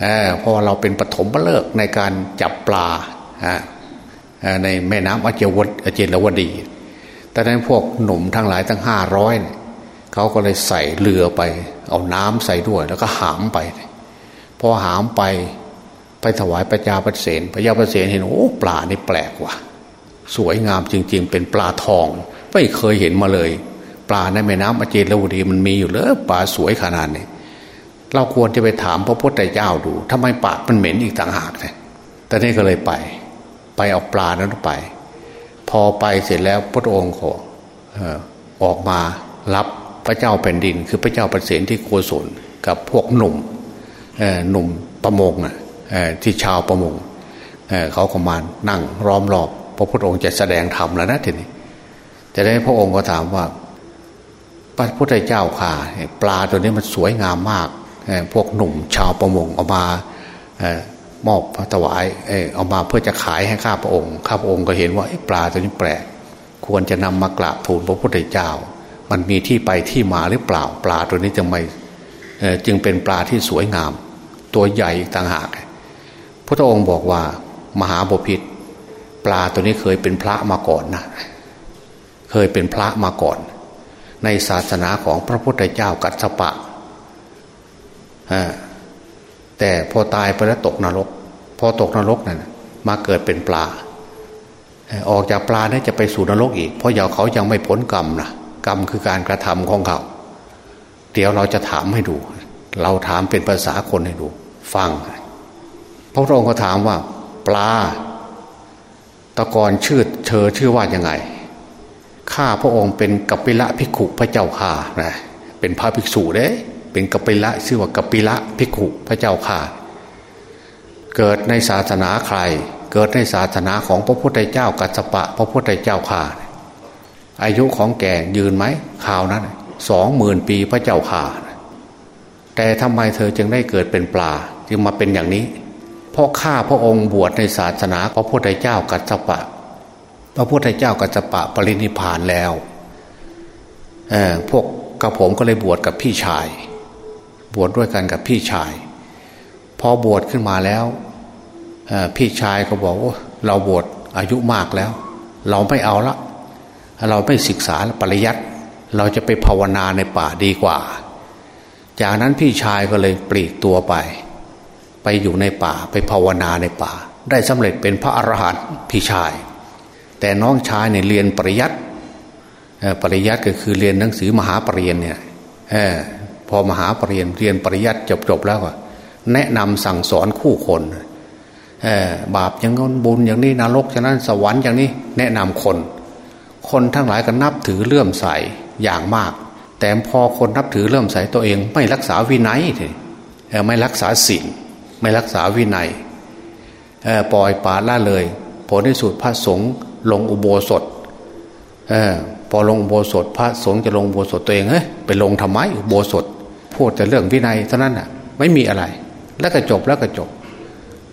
เเพราะเราเป็นปฐมเลิกในการจับปลา ในแม่น้ำอเจวดอเจรวดีแต่นั้นพวกหนุ่มทั้งหลายทั้งห้าร้อยเขาก็เลยใส่เรือไป เอาน้ำใส่ด้วย แล้วก็หามไป พอหามไปไปถวายพระเจ้าประเสนพระเจ้าประเสนเห็นโอ้ปลานี่แปลกว่ะ สวยงามจริง ๆ เป็นปลาทองไม่เคยเห็นมาเลย ปลาในแม่น้ำอเจรวดีมันมีอยู่เลยปลาสวยขนาดนี้เราควรจะไปถามพระพุทธเจ้าดูทำไมปากมันเหม็นอีกต่างหากเนี่ยแต่นี่ก็เลยไป ไปเอาปลานั้นไป พอไปเสร็จแล้วพระองค์ขอออกมารับพระเจ้าแผ่นดิน คือพระเจ้าประเสนที่โกศลกับพวกหนุ่มหนุ่มประมงที่ชาวประมงเขาก็มานั่งร้อมรอบพระพุทธองค์จะแสดงธรรมแล้วนะทีนี้จะได้พระองค์ก็ถามว่าพระพุทธเจ้าค่ะปลาตัวนี้มันสวยงามมากพวกหนุ่มชาวประมงเอามา มอบพระถวายเออเอามาเพื่อจะขายให้ข้าพระองค์ข้าพระองค์ก็เห็นว่าปลาตัวนี้แปลก ควรจะนำมากราบทูลพระพุทธเจ้า มันมีที่ไปที่มาหรือเปล่าปลาตัวนี้จึงไม่จึงเป็นปลาที่สวยงาม ตัวใหญ่ต่างหาก พระองค์บอกว่ามหาบพิษปลาตัวนี้เคยเป็นพระมาก่อนนะเคยเป็นพระมาก่อน ในศาสนาของพระพุทธเจ้ากัสสปะ แต่พอตายไปแล้วตกนรก พอตกนรกนั่นมาเกิดเป็นปลา ออกจากปลาเนี่ยจะไปสู่นรกอีก เพราะอย่าเขายังไม่พ้นกรรมนะกรรมคือการกระทำของเขา เดี๋ยวเราจะถามให้ดู เราถามเป็นภาษาคนให้ดู ฟัง พระองค์ก็ถามว่า ปลา ตะกอนชื่อเธอชื่อว่ายังไงข้าพระองค์เป็นกัปปิละพิขุพระเจ้าข่านะเป็นพระภิกษุเด้ เป็นกปิละชื่อว่ากปิละพิกุพระเจ้าข่าเกิดในศาสนาใคร เกิดในศาสนาของพระพุทธเจ้ากัสปะ พระพุทธเจ้าข่าอายุของแก่ยืนไหมข่าวนั้นสองหมื่นปีพระเจ้าข่าแต่ทำไมเธอจึงได้เกิดเป็นปลาจึงมาเป็นอย่างนี้ เพราะข้าพระองค์บวชในศาสนาพระพุทธเจ้ากัสปะ พระพุทธเจ้ากัสปะปรินิพานแล้วพวกกระผมก็เลยบวชกับพี่ชาย บวชดด้วยกันกับพี่ชาย พอบวชขึ้นมาแล้วพี่ชายก็บอกว่าเราบวชอายุมากแล้ว เราไม่เอาละ เราไม่ศึกษาปริยัติเราจะไปภาวนาในป่าดีกว่า จากนั้นพี่ชายก็เลยปลีกตัวไป ไปอยู่ในป่าไปภาวนาในป่า ได้สำเร็จเป็นพระอรหันต์พี่ชาย แต่น้องชายเนี่ยเรียนปริยัติปริยัติก็คือเรียนหนังสือมหาปรริญญาเนี่ย พอมหาปรริญญาเรียนปริยัติจบจบแล้วก็แนะนำสั่งสอนคู่คนบาปอย่างนั้นบุญอย่างนี้นรกฉะนั้นสวรรค์อย่างนี้แนะนำคน คนทั้งหลายก็นับถือเลื่อมใสอย่างมาก แต่พอคนนับถือเลื่อมใสตัวเองไม่รักษาวินัยไม่รักษาศีลไม่รักษาวินัยปล่อยปาละเลย ผลที่สุดพระสงฆ์ลงอุโบสถพอลงอุโบสถพระสงฆ์จะลงอุโบสถตัวเองเฮ้ยไปลงทำไมอุโบสถ พูดแต่เรื่องวินัยเท่านั้นอะ ไม่มีอะไร แล้วก็จบแล้วก็จบ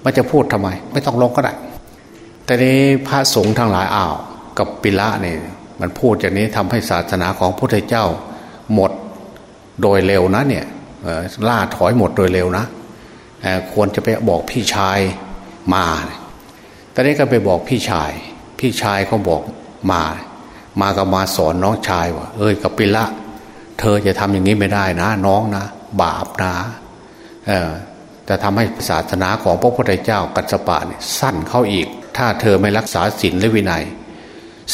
มันจะพูดทำไม ไม่ต้องลงก็ได้ แต่นี้พระสงฆ์ทั้งหลายอ้าวกับปิละเนี่ยมันพูดอย่างนี้ทำให้ศาสนาของพระพุทธเจ้า หมดโดยเร็วนะเนี่ยล่าถอยหมดโดยเร็วนะควรจะไปบอกพี่ชายมาตอนนี้ก็ไปบอกพี่ชาย พี่ชายเขาบอกมา มาก็มาสอนน้องชายว่า เอ้ยกับปิละ เธอจะทำอย่างนี้ไม่ได้นะ น้องนะ บาปนะจะทำให้ศาสนาของพระพุทธเจ้ากัสปะเนี่ยสั้นเข้าอีก ถ้าเธอไม่รักษาศีลและวินัย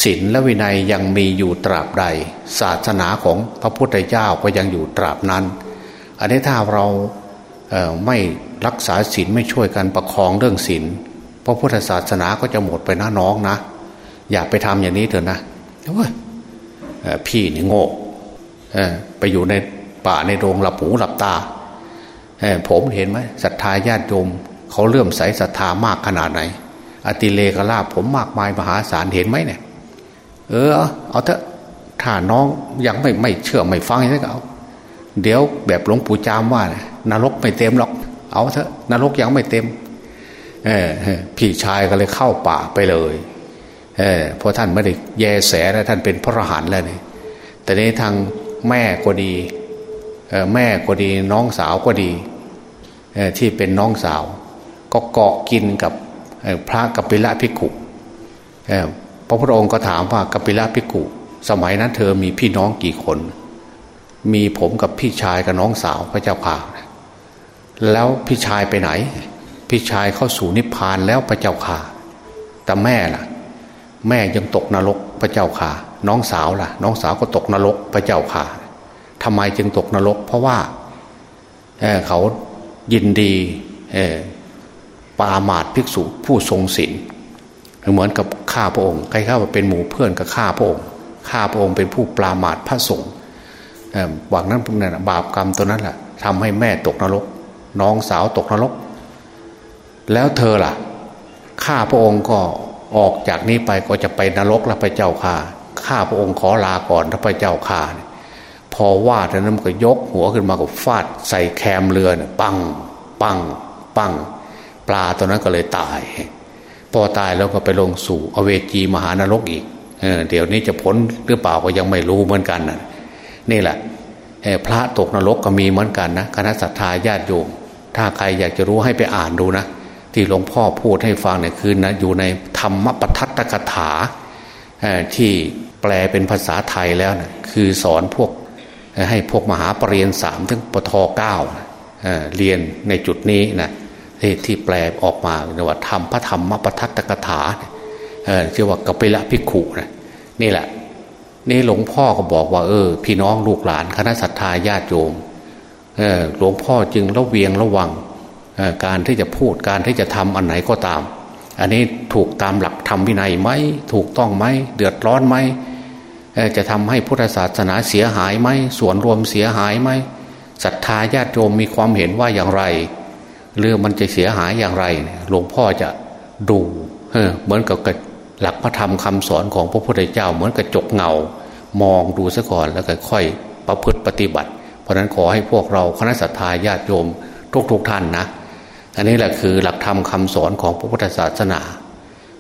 ศีลและวินัยยังมีอยู่ตราบใด ศาสนาของพระพุทธเจ้าก็ยังอยู่ตราบนั้น อันนี้ถ้าเราไม่รักษาศีลไม่ช่วยกันประคองเรื่องศีลพระพุทธศาสนาก็จะหมดไปนะน้องนะ อย่าไปทำอย่างนี้เถอะนะเพี่นี่โง่ ไปอยู่ในป่าในโรงหลับหูหลับตาผมเห็นไหมศรัทธาญาติโยมเขาเลื่อมใสศรัทธามากขนาดไหน อติเลกลาบผมมากมายมหาศาลเห็นไหมเนี่ย เออ เอาเถอะถ้าน้องยังไม่ไม่เชื่อไม่ฟังย่างนี้ก็เอาเดี๋ยวแบบหลวงปู่จามว่านรกไม่เต็มหรอก เอาเถอะนรกยังไม่เต็ม เออพี่ชายก็เลยเข้าป่าไปเลย เออเพราะท่านไม่ได้แยแสแล้วท่านเป็นพระอรหันต์แล้วเนี่ยแต่ในทาง แม่ก็ดีแม่ก็ดีน้องสาวก็ดีที่เป็นน้องสาว ก็เกาะกินกับพระกัปปิละพิกุพระพุทธองค์ก็ถามว่ากัปปิละพิกุสมัยนั้นเธอมีพี่น้องกี่คน มีผมกับพี่ชายกับน้องสาวพระเจ้าค่ะแล้วพี่ชายไปไหน พี่ชายเข้าสู่นิพพานแล้วพระเจ้าค่ะแต่แม่ล่ะ แม่ยังตกนรกพระเจ้าค่ะ น้องสาวล่ะ น้องสาวก็ตกนรกพระเจ้าค่ะทำไมจึงตกนรก เพราะว่าเเขายินดีปาหมาดภิกษุผู้ทรงศีลเหมือนกับข้าพระองค์ใครข้าเป็นหมู่เพื่อนกับข้าพระองค์ข้าพระองค์เป็นผู้ปรามาทพระสงฆ์หวังนั้นพวกนั้นบาปกรรมตัวนั้นแหละทำให้แม่ตกนรก น้องสาวตกนรก แล้วเธอล่ะข้าพระองค์ก็ออกจากนี้ไปก็จะไปนรกล้วพระเจ้าข่า ข้าพระองค์ขอลาก่อนพระเจ้าข่าพอว่าดนั้นมันก็ยกหัวขึ้นมาก็ฟาดใส่แคมเรือเนี่ยปัง ปัง ปัง ปลาตัวนั้นก็เลยตาย พอตายแล้วก็ไปลงสู่อเวจีมหานรกอีกเเดี๋ยวนี้จะพ้นหรือเปล่าก็ยังไม่รู้เหมือนกันนะนี่แหละพระตกนรกก็มีเหมือนกันนะคณะสัตยาญาติโยมถ้าใครอยากจะรู้ให้ไปอ่านดูนะ ที่หลวงพ่อพูดให้ฟังเนี่ยคือนะอยู่ในธรรมปทัตตกถาที่ แปลเป็นภาษาไทยแล้วนะคือสอนพวกให้พวกมหาปรริญญาสามถึงปทเก้าเรียนในจุดนี้นะที่ที่แปลออกมาเรียกว่าธรรมพระธรรมปทัตตกถาเรียกว่ากปิละพิกุนะนี่แหละ นี่หลวงพ่อก็บอกว่า เออ พี่น้องลูกหลานคณะสัตยาญาติโยมหลวงพ่อจึงระเวียงระวังการที่จะพูดการที่จะทำอันไหนก็ตาม อันนี้ถูกตามหลักธรรมวินัยไหมถูกต้องไหมเดือดร้อนไหม จะทำให้พุทธศาสนาเสียหายไหมส่วนรวมเสียหายไหมศรัทธาญาติโยมมีความเห็นว่าอย่างไรเรื่องมันจะเสียหายอย่างไรหลวงพ่อจะดูเหมือนกับหลักพระธรรมคำสอนของพระพุทธเจ้า เหมือนกระจกเงา มองดูซะก่อนแล้วก็ค่อยประพฤติปฏิบัติ เพราะนั้นขอให้พวกเราคณะสัตยาญาติโยมทุกๆทท่านนะ อันนี้แหละคือหลักธรรมคาสอนของพระพุทธศาสนา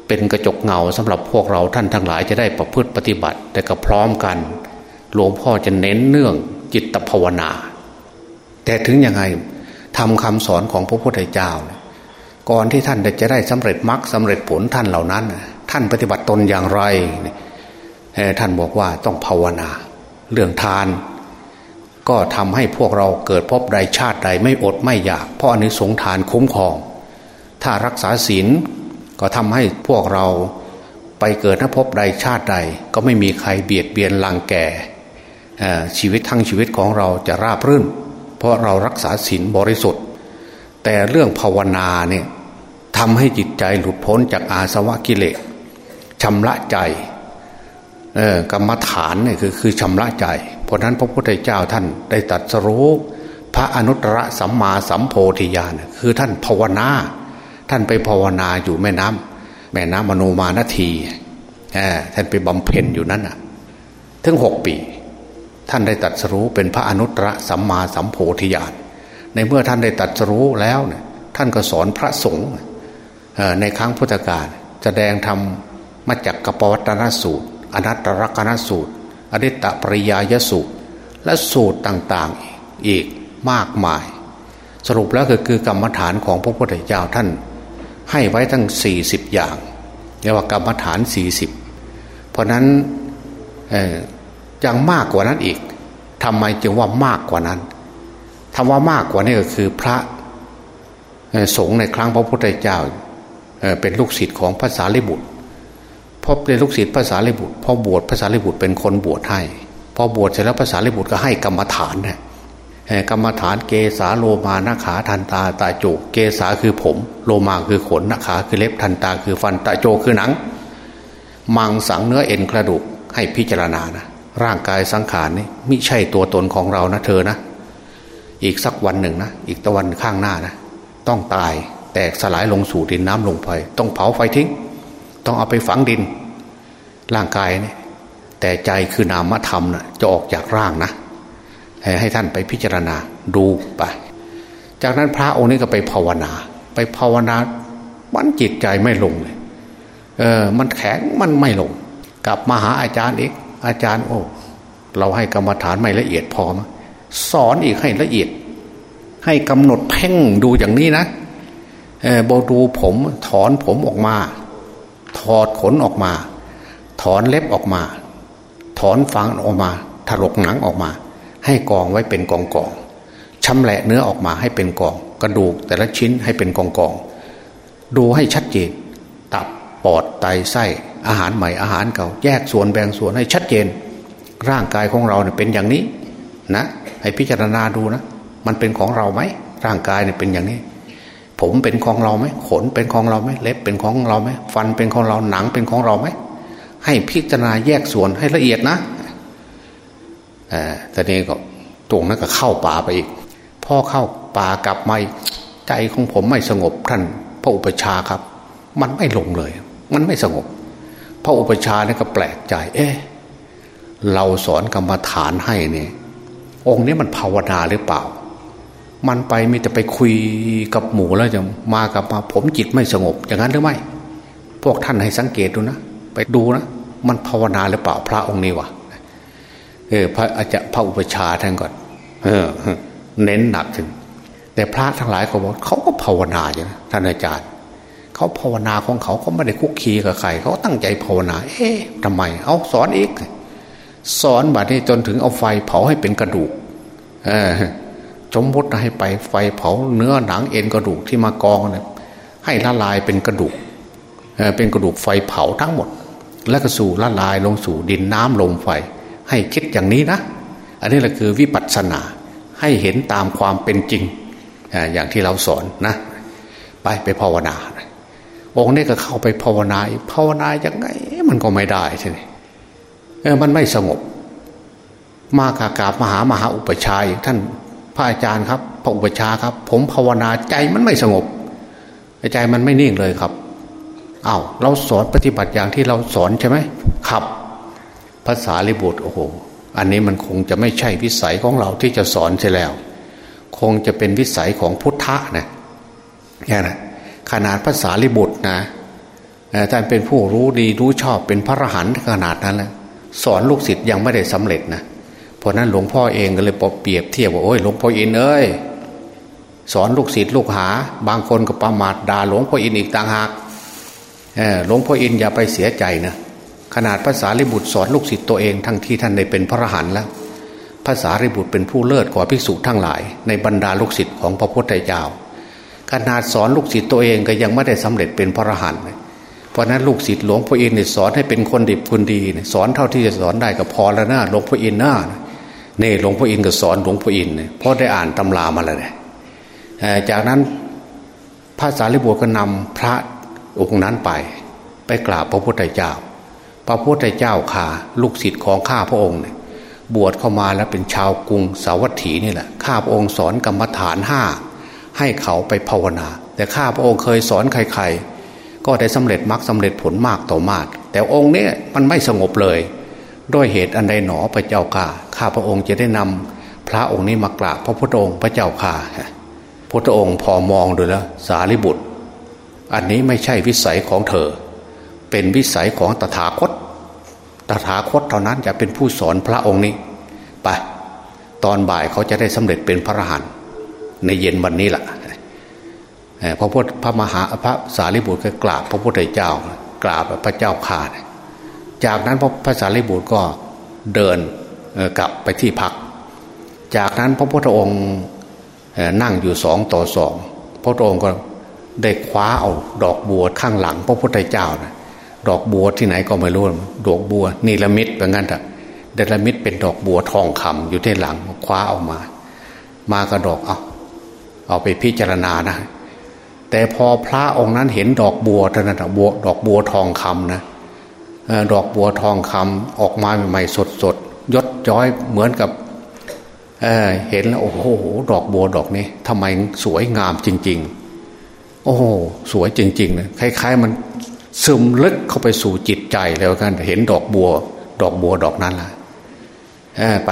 เป็นกระจกเงาสำหรับพวกเราท่านทั้งหลายจะได้ประพฤติปฏิบัติ แต่ก็พร้อมกัน หลวงพ่อจะเน้นเนื่องจิตภาวนา แต่ถึงยังไงทำคำสอนของพระพุทธเจ้า ก่อนที่ท่านจะได้สำเร็จมรรคสาเร็จผลท่านเหล่านั้น ท่านปฏิบัติตนอย่างไร ท่านบอกว่าต้องภาวนา เรื่องทาน ก็ทำให้พวกเราเกิดพบใดชาติใดไม่อดไม่อยาก เพราะอนิสงทานคุ้มครอง ถ้ารักษาศีล ก็ทำให้พวกเราไปเกิดนภพใดชาติใด ก็ไม่มีใครเบียดเบียนลังแก่ชีวิตทั้งชีวิตของเราจะราบรื่น เพราะเรารักษาศีลบริสุทธิ์ แต่เรื่องภาวนาเนี่ยทำให้จิตใจหลุดพ้นจากอาสวะกิเลสชำระใจกรรมฐานเนี่ยคือคือชำระใจ เพราะนั้นพระพุทธเจ้าท่านได้ตัดสรู้พระอนุตตรสัมมาสัมโพธิญาณคือท่านภาวนา ท่านไปภาวนาอยู่แม่น้ำแม่น้ำมโนมานาทีท่านไปบำเพ็ญอยู่นั้นน่ะถึงหกปี ท่านได้ตัดสรู้เป็นพระอนุตตรสัมมาสัมโพธิญาณในเมื่อท่านได้ตัดสรู้แล้วเนี่ยท่านก็สอนพระสงฆ์ในครั้งพุทธกาลแสดงธรรมมาจากกปวัตนสูตร อนัตตรกนสูตร อนิตตปริยายสูตร และสูตรต่างๆอีกมากมาย สรุปแล้วก็คือกรรมฐานของพระพุทธเจ้าท่าน ให้ไว้ทั้งสี่สิบอย่างเรียกว่ากรรมฐานสี่สิบเพราะนั้นยังมากกว่านั้นอีกทำไมจึงว่ามากกว่านั้นทำว่ามากกว่านี้ก็คือพระสงฆ์ในครั้งพระพุทธเจ้าเป็นลูกศิษย์ของภาษาลิบุตรพอเป็นลูกศิษย์ภาษาลิบุตรพอบวชภาษาลิบุตรเป็นคนบวชให้พอบวชเสร็จแล้วภาษาลิบุตรก็ให้กรรมฐานเนี่ย กรรมฐานเกสาโลมานาขาทันตาตาโจเกสาคือผม โลมาคือขนนาขาคือเล็บทันตาคือฟันตาโจคือหนัง มังสังเนื้อเอ็นกระดูกให้พิจารณานะร่างกายสังขารนี่ไม่ใช่ตัวตนของเรานะเธอนะ อีกสักวันหนึ่งนะอีกตะวันข้างหน้านะ ต้องตายแตกสลายลงสู่ดินน้ำลงไปต้องเผาไฟทิ้ง ต้องเอาไปฝังดิน ร่างกายนี่แต่ใจคือนามธรรมน่ะจะออกจากร่างนะ ให้ท่านไปพิจารณาดูไป จากนั้นพระองค์นี้ก็ไปภาวนา ไปภาวนา มันจิตใจไม่ลงเลยเออ มันแข็งมันไม่ลง กลับมาหาอาจารย์อีก อาจารย์โอ้เราให้กรรมฐานไม่ละเอียดพอมสอนอีกให้ละเอียด ให้กำหนดเพ่งดูอย่างนี้นะเออบดูผมถอนผมออกมา ถอดขนออกมา ถอนเล็บออกมา ถอนฟังออกมาถลกหนังออกมา ให้กองไว้เป็นกองกองชำแหละเนื้อออกมาให้เป็นกอง กระดูกแต่ละชิ้นให้เป็นกองกอง ดูให้ชัดเจน ตับปอดไตไส้อาหารใหม่อาหารเก่า แยกส่วนแบ่งส่วนให้ชัดเจน ร่างกายของเราเนี่ยเป็นอย่างนี้นะให้พิจารณาดูนะ มันเป็นของเราไหมร่างกายเนี่ยเป็นอย่างนี้ ผมเป็นของเราไหมขนเป็นของเราไหมเล็บเป็นของเราไหมฟันเป็นของเราหนังเป็นของเราไหมให้พิจารณาแยกส่วนให้ละเอียดนะ ตอนนี้ก็ตรงนั้นก็เข้าป่าไปอีกพ่อเข้าป่ากลับมาใจของผมไม่สงบท่านพระอุปชาครับ มันไม่ลงเลย มันไม่สงบ พระอุปชาเนี่ยก็แปลกใจ เอ๊ะเราสอนกรรมฐานให้เนี่ย องค์นี้มันภาวนาหรือเปล่า มันไปมีแต่ไปคุยกับหมูแล้วจะมากับมาผมจิตไม่สงบ อย่างนั้นหรือไม่ พวกท่านให้สังเกตดูนะ ไปดูนะ มันภาวนาหรือเปล่าพระองค์นี้วะ เออพระอาจารย์พระอุปชาท่านก่อนเออเน้นหนักถึง แต่พระทั้งหลายเขาบอกเขาก็ภาวนาอยู่นะท่านอาจารย์เขาภาวนาของเขาเขาไม่ได้คุกคีกับใครเขาตั้งใจภาวนา เอ๊ะทำไม เอาสอนอีก สอนบัดนี้จนถึงเอาไฟเผาให้เป็นกระดูก เออจมพดให้ไปไฟเผาเนื้อหนังเอ็นกระดูกที่มากองเนี่ยให้ละลายเป็นกระดูกเออเป็นกระดูกไฟเผาทั้งหมด แล้วก็สู่ละลายลงสู่ดินน้ำลมไฟ ให้คิดอย่างนี้นะ อันนี้แหละคือวิปัสสนาให้เห็นตามความเป็นจริง อย่างที่เราสอนนะ ไปไปภาวนา องค์นี้ก็เข้าไปภาวนาภาวนายังไง มันก็ไม่ได้ใช่ไหมมันไม่สงบ มากากาบมหามหาอุปชัยท่านพระอาจารย์ครับ พระอุปชาครับ ผมภาวนาใจมันไม่สงบใจมันไม่นิ่งเลยครับอา้าวเราสอนปฏิบัติอย่างที่เราสอนใช่ไหมครับ ภาษาลิบุตรโอ้โห อันนี้มันคงจะไม่ใช่วิสัยของเราที่จะสอนใช่แล้ว คงจะเป็นวิสัยของพุทธะนะแค่นั้นขนาดภาษาลิบุตรนะท่านเป็นผู้รู้ดีรู้ชอบเป็นพระอรหันต์ขนาดนั้นแล้วสอนลูกศิษย์ยังไม่ได้สำเร็จนะเพราะนั้นหลวงพ่อเองก็เลยปเปรียบเทียบว่าโอ้ยหลวงพ่ออินเอ้ยสอนลูกศิษย์ลูกหา บางคนก็ประมาทด่าหลวงพ่ออินอีกต่างหากหลวงพ่ออินอย่าไปเสียใจนะ ขนาดภาษาลิบุตรสอนลูกศิษย์ตัวเองทั้งที่ท่านได้เป็นพระอรหันต์แล้วภาษาลิบุตรเป็นผู้เลิศกว่าภิกษุทั้งหลาย ในบรรดาลูกศิษย์ของพระพุทธเจ้าขนาดสอนลูกศิษย์ตัวเองก็ยังไม่ได้สำเร็จเป็นพระอรหันต์เพราะนั้นลูกศิษย์หลวงพ่ออินเนี่ยสอนให้เป็นคนดีคนดีสอนเท่าที่จะสอนได้ก็พอแล้วนะหลวงพ่ออินน้าเนี่ยหลวงพ่ออินก็สอนหลวงพ่ออินเนี่ยเพราะได้อ่านตำรามาแล้วเนี่ยจากนั้นภาษาลิบุตรก็นำพระองค์นั้นไป ไปกราบพระพุทธเจ้า พระพุทธเจ้าข่าลูกศิษย์ของข้าพระองค์เนี่ยบวชเข้ามาแล้วเป็นชาวกรุงสาวัตถีนี่แหละข้าพระองค์สอนกรรมฐานห้าให้เขาไปภาวนา แต่ข้าพระองค์เคยสอนใครๆ ก็ได้สำเร็จมรรคสาเร็จผลมากต่อมาก แต่องค์นี้มันไม่สงบเลย ด้วยเหตุอันใดหนอพระเจ้าข่าข้าพระองค์จะได้นำพระองค์นี้มากราบพระพุทธองค์พระเจ้าข่าพระองค์พอมองดูแล้วสารีบุตร อันนี้ไม่ใช่วิสัยของเธอ เป็นวิสัยของตถาคต ตถาคตเท่านั้นจะเป็นผู้สอนพระองค์นี้ไปตอนบ่ายเขาจะได้สำเร็จเป็นพระอรหันต์ในเย็นวันนี้แหละพระพุทธพระมหาพระสารีบุตรก็กราบพระพุทธเจ้ากราบพระเจ้าข่าจากนั้นพระพระสารีบุตรก็เดินกลับไปที่พัก จากนั้นพระพุทธองค์นั่งอยู่สองต่อสองพระองค์ก็ได้คว้าเอาดอกบัวข้างหลัง พระพุทธเจ้านะ ดอกบัวที่ไหนก็ไม่รู้ ดอกบัวนีละมิดแบบนั้นอะเดลมิดเป็นดอกบัวทองคำอยู่ที่หลังคว้าออกมา มากระดอกเอาเอาไปพิจารณานะ แต่พอพระองค์นั้นเห็นดอกบัวท่านั้นบัวดอกบัวทองคำนะดอกบัวทองคำออกมาใหม่สดสดยดย้อยเหมือนกับเเห็นแล้วโอ้โห ดอกบัวดอกนี้ทำไมสวยงามจริง ๆ โอ้โห สวยจริงๆนะคล้ายๆ มัน ซึมลึกเข้าไปสู่จิตใจแล้วกันเห็นดอกบัว ดอกบัวดอกนั้นล่ะไป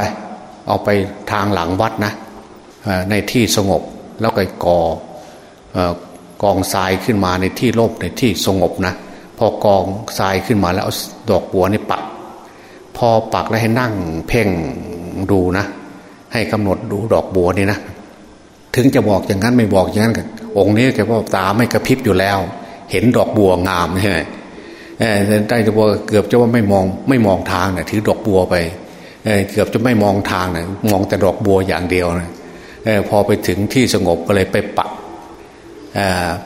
เอาไปทางหลังวัดนะในที่สงบแล้วก็กอกองทรายขึ้นมาในที่โลบในที่สงบนะพอกองทรายขึ้นมาแล้วเอาดอกบัวนี่ปัก พอปักแล้วให้นั่งเพ่งดูนะ ให้กำหนดดูดอกบัวนี่นะ ถึงจะบอกอย่างนั้นไม่บอกอย่างนั้นองค์นี้แกว่าตาไม่กระพริบอยู่แล้ว เห็นดอกบัวงามใช่ไหมได้ดอกบัวเกือบจะว่าไม่มองไม่มองทางเนี่ยถือดอกบัวไปเเกือบจะไม่มองทางเนะมองแต่ดอกบัวอย่างเดียวนะอพอไปถึงที่สงบก็เลยไปปัก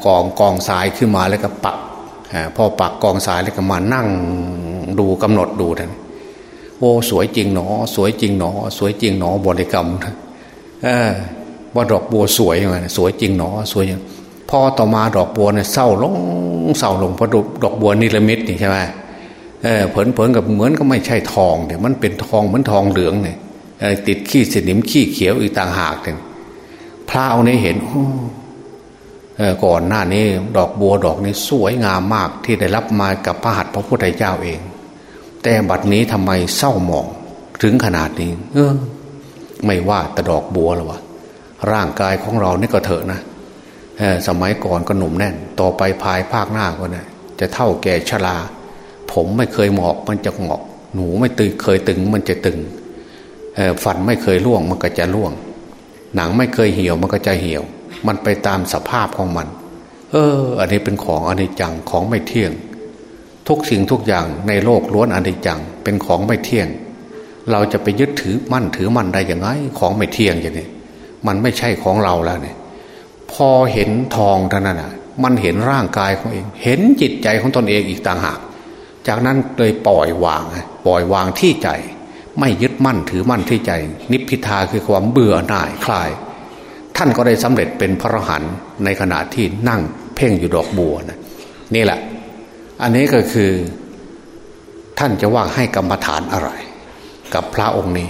กองกองทรายขึ้นมาแล้วก็ปักพอปักกองทรายแล้วก็มานั่งดูกำหนดดูท่านโอ้สวยจริงหนอ สวยจริงหนอ สวยจริงหนอบริกรรมว่าดอกบัวสวยไงสวยจริงหนอ สวยอย่าง พอต่อมาดอกบัวเนี่ยเศร้าลงเศร้าลงเพราะดอกบัวนิรมิตนี่ใช่ไหมเออเผินๆกับเหมือนก็ไม่ใช่ทองเนี่ยมันเป็นทองเหมือนทองเหลืองเนี่ยติดขี้สนิมขี้เขียวอีกต่างหากเนี่ยพระเอาเนี่ยเห็นก่อนหน้านี้ดอกบัวดอกนี้สวยงามมากที่ได้รับมากับพระหัตถ์พระพุทธเจ้าเอง แต่บัดนี้ทำไมเศร้าหมองถึงขนาดนี้ เออ ไม่ว่าแต่ดอกบัวหรอวะร่างกายของเรานี่ก็เถอะนะ สมัยก่อนก็หนุ่มแน่น ต่อไปภายภาคหน้าก็นะจะเท่าแก่ชรา ผมไม่เคยหมอกมันจะหงอก หนูไม่ตึงเคยตึงมันจะตึงฟันไม่เคยร่วงมันก็จะร่วง หนังไม่เคยเหี่ยวมันก็จะเหี่ยว มันไปตามสภาพของมัน เออ อันนี้เป็นของอนิจจังของไม่เที่ยง ทุกสิ่งทุกอย่างในโลกล้วนอนิจจังเป็นของไม่เที่ยง เราจะไปยึดถือมั่นถือมันได้ยังไง ของไม่เที่ยงอย่างนี้มันไม่ใช่ของเราแล้วเนี่ย พอเห็นทองเท่านั้นอะมันเห็นร่างกายของเอง เห็นจิตใจของตนเองอีกต่างหาก จากนั้นเลยปล่อยวาง ปล่อยวางที่ใจ ไม่ยึดมั่นถือมั่นที่ใจ นิพพิทาคือความเบื่อหน่ายคลาย ท่านก็ได้สำเร็จเป็นพระรหันต์ในขณะที่นั่งเพ่งอยู่ดอกบัวนะนี่แหละ อันนี้ก็คือ ท่านจะว่าให้กรรมฐานอะไร กับพระองค์นี้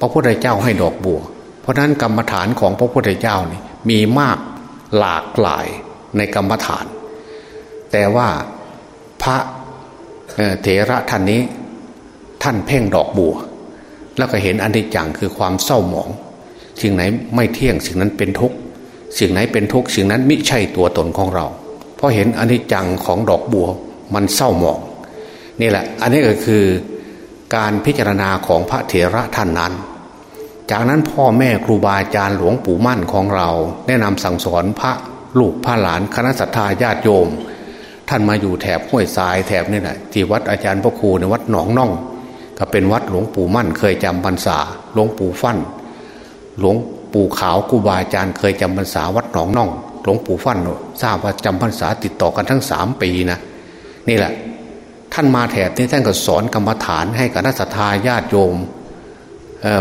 พระพุทธเจ้าให้ดอกบัว เพราะนั้นกรรมฐานของพระพุทธเจ้านี่มีมาก หลากหลายในกรรมฐาน แต่ว่าพระเถระท่านนี้ท่านเพ่งดอกบัว แล้วก็เห็นอันิจจังคือความเศร้าหมอง สิ่งไหนไม่เที่ยงสิ่งนั้นเป็นทุกข์สิ่งไหนเป็นทุกข์สิ่งนั้นไม่ใช่ตัวตนของเรา เพราะเห็นอันิจจังของดอกบัวมันเศร้าหมองนี่แหละ อันนี้ก็คือการพิจารณาของพระเถระท่านนั้น จากนั้นพ่อแม่ครูบาอาจารย์หลวงปู่มั่นของเรา แนะนำสั่งสอนพระลูกพระหลานคณะสัตยาญาติโยม ท่านมาอยู่แถบห้วยทรายแถบนี่แหละที่วัดอาจารย์พระครูในวัดหนองน่อง ก็เป็นวัดหลวงปู่มั่นเคยจำพรรษาหลวงปู่ฟั่นหลวงปู่ขาวกูบาอาจารย์เคยจำพรรษาวัดหนองน่อง หลวงปู่ฟั่นทราบว่าจำพรรษาติดต่อกันทั้งสามปีนะนี่แหละ ท่านมาแถบนี้ท่านก็สอนกรรมฐานให้กับนักสัตยาญาติโยม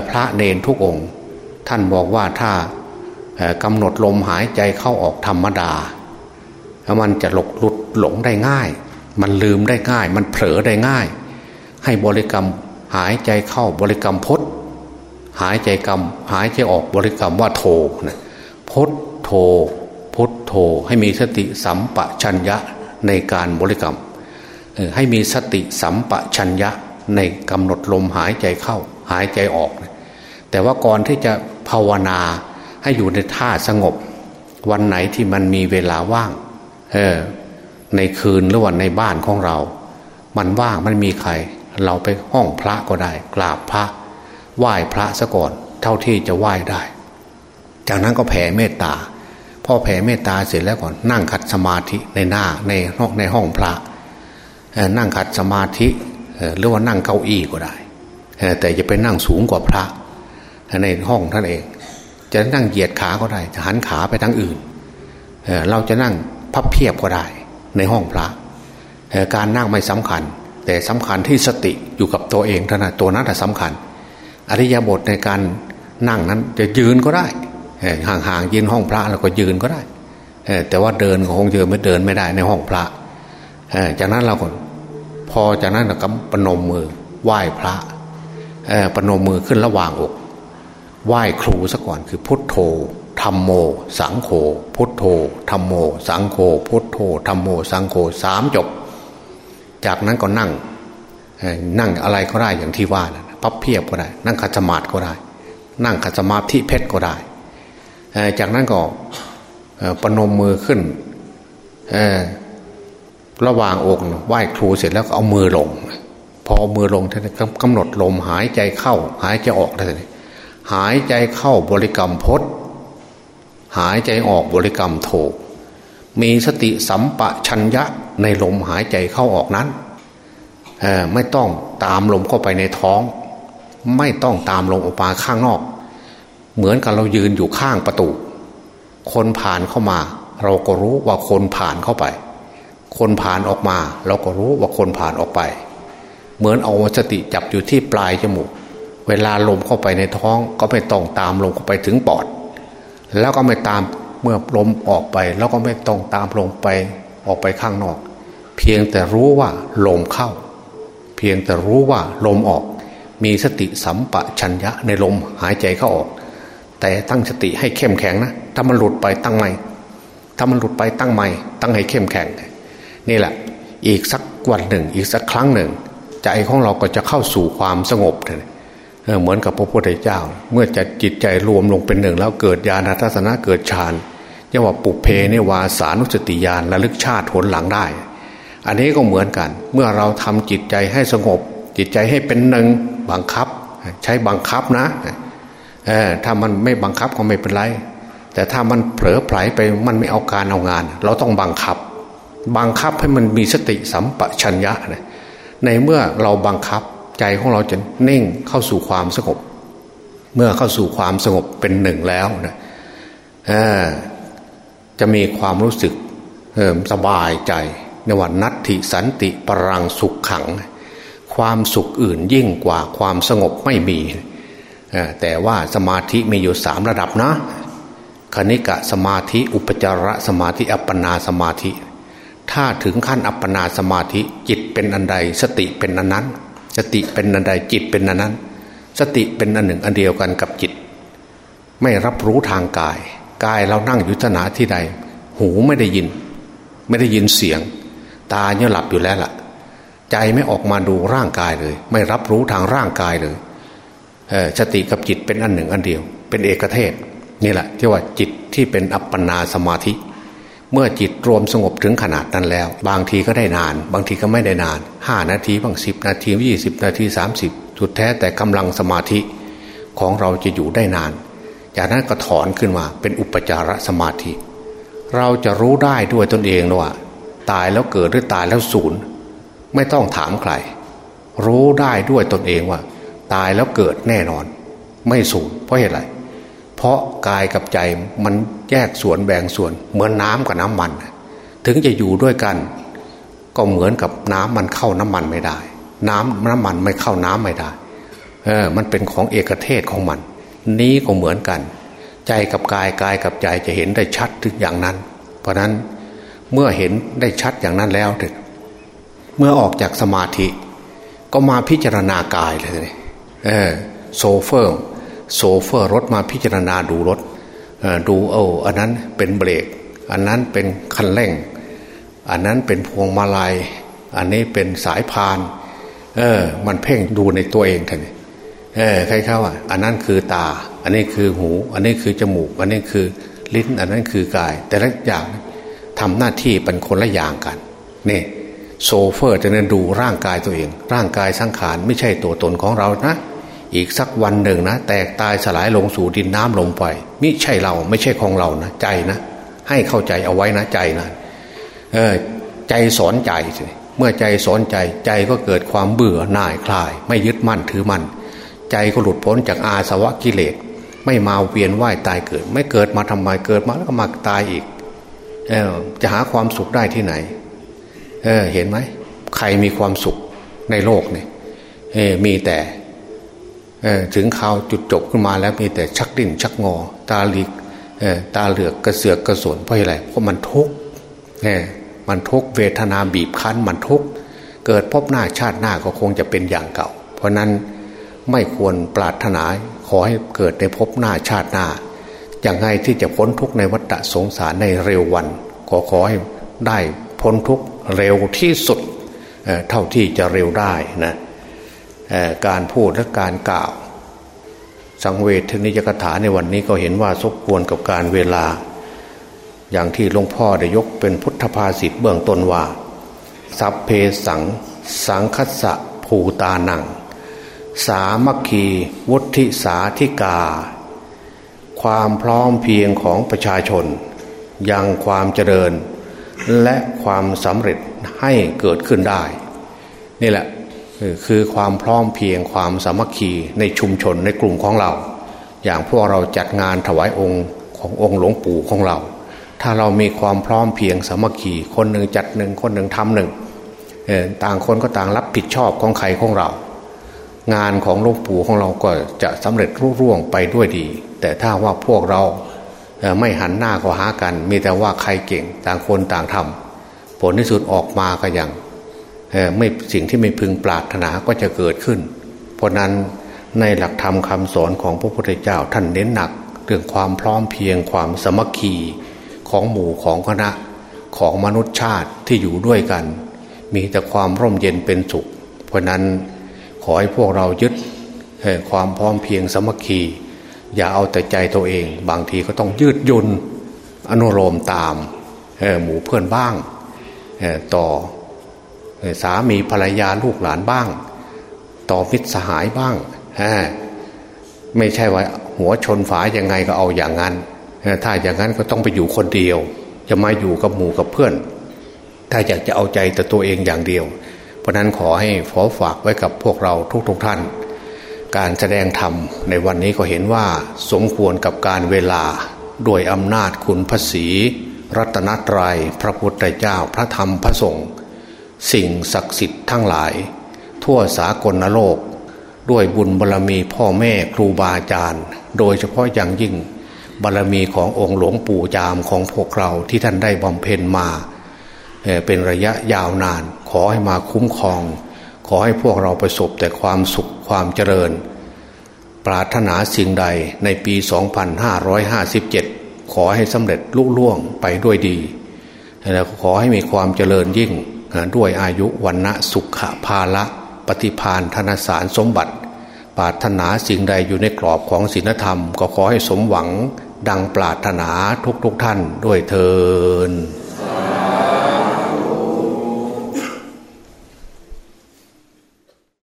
พระเนนทุกองค์ ท่านบอกว่าถ้ากำหนดลมหายใจเข้าออกธรรมดา มันจะหลกหลุดหลงได้ง่าย มันลืมได้ง่าย มันเผลอได้ง่าย ให้บริกรรมหายใจเข้าบริกรรมพดหายใจกรรมหายใจออกบริกรรมว่าโทนะพดโทพุทโธให้มีสติสัมปชัญญะในการบริกรรมให้มีสติสัมปชัญญะในกำหนดลมหายใจเข้า หายใจออก แต่ว่าก่อนที่จะภาวนาให้อยู่ในท่าสงบ วันไหนที่มันมีเวลาว่าง เออ ในคืนหรือวันในบ้านของเรา มันว่างมันมีใคร เราไปห้องพระก็ได้ กราบพระ ไหว้พระซะก่อน เท่าที่จะไหว้ได้ จากนั้นก็แผ่เมตตาพอแผ่เมตตาเสร็จแล้วก่อนนั่งขัดสมาธิในหน้าในห้องในห้องพระนั่งขัดสมาธิหรือว่านั่งเก้าอี้ก็ได้ แต่จะไปนั่งสูงกว่าพระในห้องท่านเอง จะนั่งเหยียดขาก็ได้จะหันขาไปทางอื่นเราจะนั่งพับเพียบก็ได้ ในห้องพระการนั่งไม่สำคัญ แต่สำคัญที่สติอยู่กับตัวเองเท่านั้นตัวนั้นสำคัญ อริยบทในการนั่งนั้นจะยืนก็ได้ห่างๆยืนห้องพระแล้วก็ยืนก็ได้แต่ว่าเดินก็คงเดินไม่เดินไม่ได้ในห้องพระจากนั้นเราก็พอจากนั้นเราก็ปนมมือไหว้พระ ปนมมือขึ้นระหว่างอกไหว้ครูซะก่อนคือพุทโธธรรมโม สังโฆพุทโธธรรมโม สังโฆพุทโธธรรมโม สังโฆสามจบ จากนั้นก็นั่งนั่งอะไรก็ได้อย่างที่ว่านะพับเพียบก็ได้ นั่งขัดสมาธิก็ได้ นั่งขัดสมาธิเพชรก็ได้ จากนั้นก็ปนมมือขึ้นระหว่างอกไหว้ครูเสร็จแล้วก็เอามือลง พอมือลงท่านกำหนดลมหายใจเข้า หายใจออกได้เลยหายใจเข้าบริกรรมพดหายใจออกบริกรรมโถมีสติสัมปะชัญญะในลมหายใจเข้าออกนั้นไม่ต้องตามลมเข้าไปในท้อง ไม่ต้องตามลมออกมาข้างนอก เหมือนกับเรายืนอยู่ข้างประตู คนผ่านเข้ามา เราก็รู้ว่าคนผ่านเข้าไป คนผ่านออกมา เราก็รู้ว่าคนผ่านออกไป เหมือนเอาสติจับอยู่ที่ปลายจมูก เวลาลมเข้าไปในท้องก็ไม่ต้องตามลมเข้าไปถึงปอด แล้วก็ไม่ตามเมื่อลมออกไป แล้วก็ไม่ต้องตามลมไปออกไปข้างนอก เพียงแต่รู้ว่าลมเข้า เพียงแต่รู้ว่าลมออก มีสติสัมปชัญญะในลมหายใจเข้าออก แต่ตั้งสติให้เข้มแข็งนะถ้ามันหลุดไปตั้งใหม่ถ้ามันหลุดไปตั้งใหม่ ตั้งให้เข้มแข็งนี่แหละ อีกสักวันหนึ่ง อีกสักครั้งหนึ่ง ใจของเราก็จะเข้าสู่ความสงบเเหมือนกับพระพุทธเจ้า เมื่อจะจิตใจรวมลงเป็นหนึ่ง แล้วเกิดญาณทัศนะเกิดฌานเรียกว่าปุเพเนวาสานุสติญาณระลึกชาติผลหลังได้ อันนี้ก็เหมือนกัน เมื่อเราทำจิตใจให้สงบ จิตใจให้เป็นหนึ่งบังคับ ใช้บังคับนะเออถ้ามันไม่บังคับก็ไม่เป็นไร แต่ถ้ามันเผลอไผลไปมันไม่เอาการเอางาน เราต้องบังคับ บังคับให้มันมีสติสัมปชัญญะนะ ในเมื่อเราบังคับใจของเราจะนิ่งเข้าสู่ความสงบ เมื่อเข้าสู่ความสงบเป็นหนึ่งแล้วนะจะมีความรู้สึกสบายใจในวันนัตถิสันติปรังสุขขัง ความสุขอื่นยิ่งกว่าความสงบไม่มี แต่ว่าสมาธิมีอยู่สามระดับนะคณิกะสมาธิ อุปจารสมาธิ อัปปนาสมาธิ ถ้าถึงขั้นอัปปนาสมาธิจิตเป็นอันใด สติเป็นอันนั้น สติเป็นอันใดจิตเป็นอันนั้น สติเป็นอันหนึ่งอันเดียวกันกับจิต ไม่รับรู้ทางกาย กายเรานั่งยุทธนาที่ใด หูไม่ได้ยิน ไม่ได้ยินเสียง ตาเนี่ยหลับอยู่แล้วล่ะ ใจไม่ออกมาดูร่างกายเลย ไม่รับรู้ทางร่างกายเลยสติกับจิตเป็นอันหนึ่งอันเดียว เป็นเอกเทศนี่แหละที่ว่าจิตที่เป็นอัปปนาสมาธิ เมื่อจิตรวมสงบถึงขนาดนั้นแล้ว บางทีก็ได้นาน บางทีก็ไม่ได้นานห้านาทีบางสิบนาทียี่สิบนาทีสามสิบสุดแท้แต่กำลังสมาธิของเราจะอยู่ได้นาน จากนั้นก็ถอนขึ้นมาเป็นอุปจารสมาธิ เราจะรู้ได้ด้วยตนเองว่า ตายแล้วเกิดหรือตายแล้วสูญไม่ต้องถามใคร รู้ได้ด้วยตนเองว่า ตายแล้วเกิดแน่นอน ไม่สูญเพราะเหตุไร เพราะกายกับใจมันแยกส่วนแบ่งส่วน เหมือนน้ำกับน้ำมัน ถึงจะอยู่ด้วยกัน ก็เหมือนกับน้ำมันเข้าน้ำมันไม่ได้ น้ำน้ำมันไม่เข้าน้ำไม่ได้เออมันเป็นของเอกเทศของมัน นี้ก็เหมือนกัน ใจกับกายกายกับใจจะเห็นได้ชัดถึงอย่างนั้น เพราะนั้นเมื่อเห็นได้ชัดอย่างนั้นแล้วถึงเมื่อออกจากสมาธิ ก็มาพิจารณากายเลยเออโชเฟอร์ โชเฟอร์รถมาพิจารณาดูรถดูเอออันนั้นเป็นเบรก อันนั้นเป็นคันเร่ง อันนั้นเป็นพวงมาลัย อันนี้เป็นสายพานเออ มันเพ่งดูในตัวเองท่านเออใครเข้าอะ อันนั้นคือตา อันนี้คือหู อันนี้คือจมูก อันนี้คือลิ้น อันนั้นคือกาย แต่ละอย่างทำหน้าที่เป็นคนละอย่างกันนี่โซเฟอร์จะนั้นดูร่างกายตัวเอง ร่างกายสังขารไม่ใช่ตัวตนของเรานะ อีกสักวันหนึ่งนะ แตกตายสลายลงสู่ดินน้ำลมไฟมิใช่เราไม่ใช่ของเรานะใจนะ ให้เข้าใจเอาไว้นะใจนะเออใจสอนใจสิเมื่อใจสอนใจใจก็เกิดความเบื่อหน่ายคลาย ไม่ยึดมั่นถือมั่นใจก็หลุดพ้นจากอาสวะกิเลสไม่มาเวียนว่ายตายเกิด ไม่เกิดมาทำไมเกิดมาแล้วก็มาตายอีกเออจะหาความสุขได้ที่ไหน เออเห็นไหมใครมีความสุขในโลกเนี่ยเออมีแต่ ถึงข่าวจุดจบขึ้นมาแล้วมีแต่ชักดิ้นชักงอ ตาหลีกตาเหลือกกระเสือกกระสนเพราะอะไรเพราะมันทุกข์มันทุกเวทนาบีบคั้นมันทุกเกิดพบหน้าชาติหน้าก็คงจะเป็นอย่างเก่า เพราะนั้นไม่ควรปรารถนาขอให้เกิดในพบหน้าชาติหน้าอย่างไงที่จะพ้นทุกในวัฏสงสารในเร็ววันขอขอให้ได้พ้นทุกเร็วที่สุดเท่าที่จะเร็วได้นะ การพูดและการกล่าว สังเวชนิยกถาในวันนี้ก็เห็นว่าสมควรกับการเวลา อย่างที่หลวงพ่อได้ยกเป็นพุทธภาษิตเบื้องต้นว่า สัพเพสัง สังคัสสะภูตานัง สามัคคีวุฒิสาธิกา ความพร้อมเพียงของประชาชน ยังความเจริญและความสำเร็จให้เกิดขึ้นได้ นี่แหละ คือความพร้อมเพียงความสามัคคีในชุมชนในกลุ่มของเรา อย่างพวกเราจัดงานถวายองค์ขององค์หลวงปู่ของเรา ถ้าเรามีความพร้อมเพียงสามัคคีคนหนึ่งจัดหนึ่งคนหนึ่งทำหนึ่งต่างคนก็ต่างรับผิดชอบของใครของเรา งานของหลวงปู่ของเราก็จะสำเร็จรุ่ร่วงไปด้วยดี แต่ถ้าว่าพวกเราไม่หันหน้าก็หากัน มีแต่ว่าใครเก่งต่างคนต่างทำผลที่สุดออกมาก็อย่าง ไม่สิ่งที่ไม่พึงปรารถนาก็จะเกิดขึ้น เพราะนั้นในหลักธรรมคำสอนของพระพุทธเจ้าท่านเน้นหนัก เรื่องความพร้อมเพียงความสมัคคีของหมู่ของคณะของมนุษยชาติที่อยู่ด้วยกัน มีแต่ความร่มเย็นเป็นสุข เพราะนั้นขอให้พวกเรายึดความพร้อมเพียงสมัคคี อย่าเอาแต่ใจตัวเอง บางทีก็ต้องยืดยุนอนุโลมตามหมู่เพื่อนบ้างต่อ สามีภรรยาลูกหลานบ้าง ต่อมิตรสหายบ้างไม่ใช่ว่าหัวชนฝายังไงก็เอาอย่างนั้นถ้าอย่างนั้นก็ต้องไปอยู่คนเดียว จะมาอยู่กับหมู่กับเพื่อน ถ้าอยากจะเอาใจแต่ตัวเองอย่างเดียว เพราะนั้นขอให้ขอฝากไว้กับพวกเราทุกๆทท่าน การแสดงธรรมในวันนี้ก็เห็นว่าสมควรกับการเวลาด้วยอำนาจคุณพระศีรัตนตรยัยพระพุทธเจ้าพระธรรมพระสงฆ์ สิ่งศักดิ์สิทธิ์ทั้งหลาย ทั่วสากลโลก ด้วยบุญบารรมีพ่อแม่ครูบาอาจารย์ โดยเฉพาะอย่างยิ่งบารรมีขององค์หลวงปู่จามของพวกเราที่ท่านได้บำเพ็ญมา เป็นระยะยาวนาน ขอให้มาคุ้มครอง ขอให้พวกเราประสบแต่ความสุขความเจริญ ปรารถนาสิ่งใดในปี 2557 ขอให้สำเร็จลุล่วงไปด้วยดีแล้วขอให้มีความเจริญยิ่ง ด้วยอายุวันณะสุขภาละปฏิพานธนสารสมบัติปรารถนาสิ่งใดอยู่ในกรอบของศีลธรรม ก็ขอให้สมหวังดังปรารถนาทุกๆทท่านด้วยเทอ